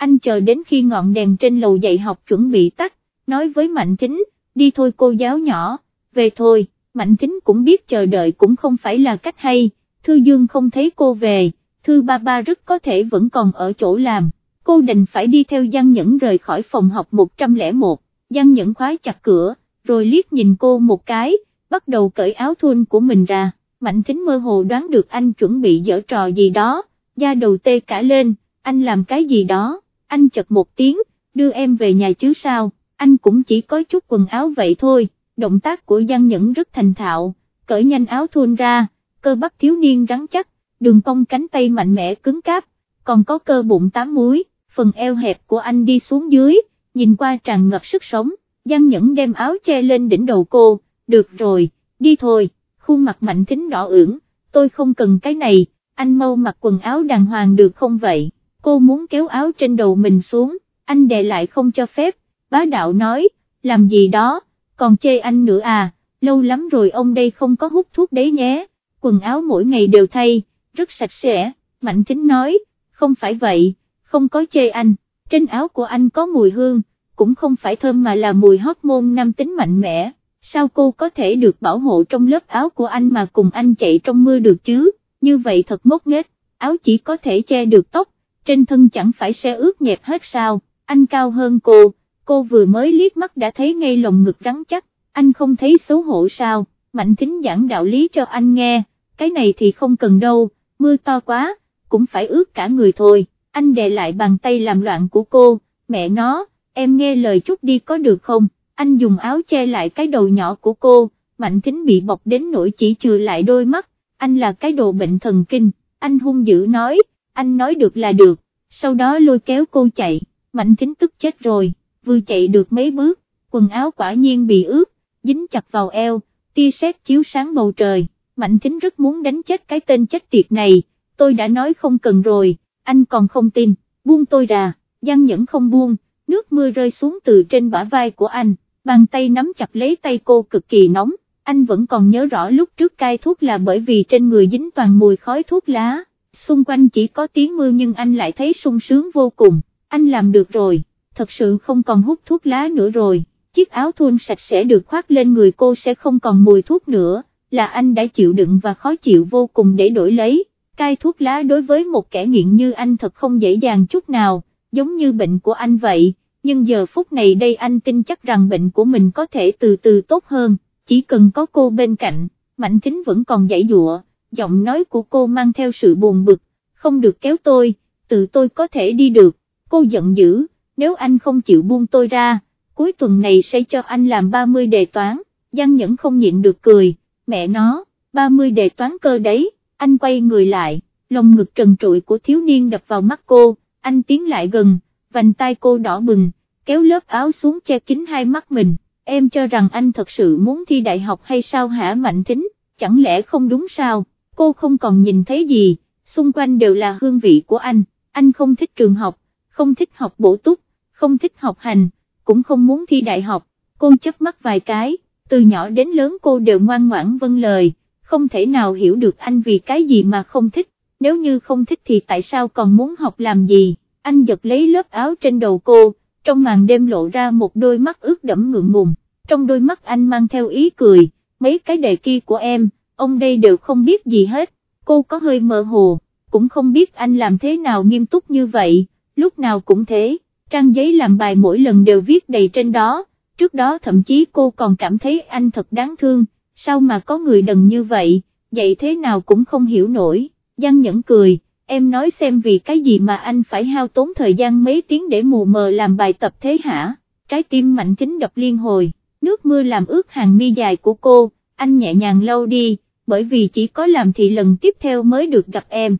Anh chờ đến khi ngọn đèn trên lầu dạy học chuẩn bị tắt, nói với Mạnh Thính, đi thôi cô giáo nhỏ, về thôi, Mạnh Thính cũng biết chờ đợi cũng không phải là cách hay, Thư Dương không thấy cô về, Thư Ba Ba rất có thể vẫn còn ở chỗ làm, cô đành phải đi theo Giang Nhẫn rời khỏi phòng học 101, Giang Nhẫn khóa chặt cửa, rồi liếc nhìn cô một cái, bắt đầu cởi áo thun của mình ra, Mạnh Thính mơ hồ đoán được anh chuẩn bị dở trò gì đó, da đầu tê cả lên, anh làm cái gì đó, anh chật một tiếng, đưa em về nhà chứ sao, anh cũng chỉ có chút quần áo vậy thôi, động tác của Giang Nhẫn rất thành thạo, cởi nhanh áo thun ra, cơ bắp thiếu niên rắn chắc, đường cong cánh tay mạnh mẽ cứng cáp, còn có cơ bụng tám múi, phần eo hẹp của anh đi xuống dưới, nhìn qua tràn ngập sức sống, Giang Nhẫn đem áo che lên đỉnh đầu cô, được rồi, đi thôi, khuôn mặt mạnh thính đỏ ửng, tôi không cần cái này, anh mau mặc quần áo đàng hoàng được không vậy, cô muốn kéo áo trên đầu mình xuống, anh đè lại không cho phép, bá đạo nói, làm gì đó, còn chê anh nữa à, lâu lắm rồi ông đây không có hút thuốc đấy nhé, quần áo mỗi ngày đều thay, rất sạch sẽ, mạnh thính nói, không phải vậy, không có chê anh, trên áo của anh có mùi hương, cũng không phải thơm mà là mùi hormone nam tính mạnh mẽ, sao cô có thể được bảo hộ trong lớp áo của anh mà cùng anh chạy trong mưa được chứ, như vậy thật ngốc nghếch, áo chỉ có thể che được tóc, trên thân chẳng phải sẽ ướt nhẹp hết sao, anh cao hơn cô, cô vừa mới liếc mắt đã thấy ngay lồng ngực rắn chắc, anh không thấy xấu hổ sao, mạnh thính giảng đạo lý cho anh nghe, cái này thì không cần đâu, mưa to quá, cũng phải ướt cả người thôi, anh đè lại bàn tay làm loạn của cô, mẹ nó, em nghe lời chút đi có được không, anh dùng áo che lại cái đầu nhỏ của cô, mạnh thính bị bọc đến nỗi chỉ trừ lại đôi mắt, anh là cái đồ bệnh thần kinh, anh hung dữ nói, anh nói được là được, sau đó lôi kéo cô chạy, mạnh thính tức chết rồi, vừa chạy được mấy bước, quần áo quả nhiên bị ướt, dính chặt vào eo, tia sét chiếu sáng bầu trời, mạnh thính rất muốn đánh chết cái tên chết tiệt này, tôi đã nói không cần rồi, anh còn không tin, buông tôi ra, Giang Nhẫn không buông, nước mưa rơi xuống từ trên bả vai của anh, bàn tay nắm chặt lấy tay cô cực kỳ nóng, anh vẫn còn nhớ rõ lúc trước cai thuốc là bởi vì trên người dính toàn mùi khói thuốc lá, xung quanh chỉ có tiếng mưa nhưng anh lại thấy sung sướng vô cùng, anh làm được rồi, thật sự không còn hút thuốc lá nữa rồi, chiếc áo thun sạch sẽ được khoác lên người cô sẽ không còn mùi thuốc nữa, là anh đã chịu đựng và khó chịu vô cùng để đổi lấy, cai thuốc lá đối với một kẻ nghiện như anh thật không dễ dàng chút nào, giống như bệnh của anh vậy, nhưng giờ phút này đây anh tin chắc rằng bệnh của mình có thể từ từ tốt hơn, chỉ cần có cô bên cạnh, Mạnh Thính vẫn còn dãy dụa, giọng nói của cô mang theo sự buồn bực, không được kéo tôi, tự tôi có thể đi được, cô giận dữ, nếu anh không chịu buông tôi ra, cuối tuần này sẽ cho anh làm 30 đề toán, Giang Nhẫn không nhịn được cười, mẹ nó, 30 đề toán cơ đấy, anh quay người lại, lồng ngực trần trụi của thiếu niên đập vào mắt cô, anh tiến lại gần, vành tay cô đỏ bừng, kéo lớp áo xuống che kín hai mắt mình, em cho rằng anh thật sự muốn thi đại học hay sao hả Mạnh Thính, chẳng lẽ không đúng sao, cô không còn nhìn thấy gì, xung quanh đều là hương vị của anh, anh không thích trường học, không thích học bổ túc, không thích học hành, cũng không muốn thi đại học, cô chớp mắt vài cái, từ nhỏ đến lớn cô đều ngoan ngoãn vâng lời, không thể nào hiểu được anh vì cái gì mà không thích, nếu như không thích thì tại sao còn muốn học làm gì, anh giật lấy lớp áo trên đầu cô, trong màn đêm lộ ra một đôi mắt ướt đẫm ngượng ngùng, trong đôi mắt anh mang theo ý cười, mấy cái đề kia của em, ông đây đều không biết gì hết, cô có hơi mơ hồ, cũng không biết anh làm thế nào nghiêm túc như vậy, lúc nào cũng thế, trang giấy làm bài mỗi lần đều viết đầy trên đó, trước đó thậm chí cô còn cảm thấy anh thật đáng thương, sao mà có người đần như vậy, vậy thế nào cũng không hiểu nổi, Giang Nhẫn cười, em nói xem vì cái gì mà anh phải hao tốn thời gian mấy tiếng để mù mờ làm bài tập thế hả, trái tim mạnh kính đập liên hồi, nước mưa làm ướt hàng mi dài của cô, anh nhẹ nhàng lau đi, bởi vì chỉ có làm thì lần tiếp theo mới được gặp em.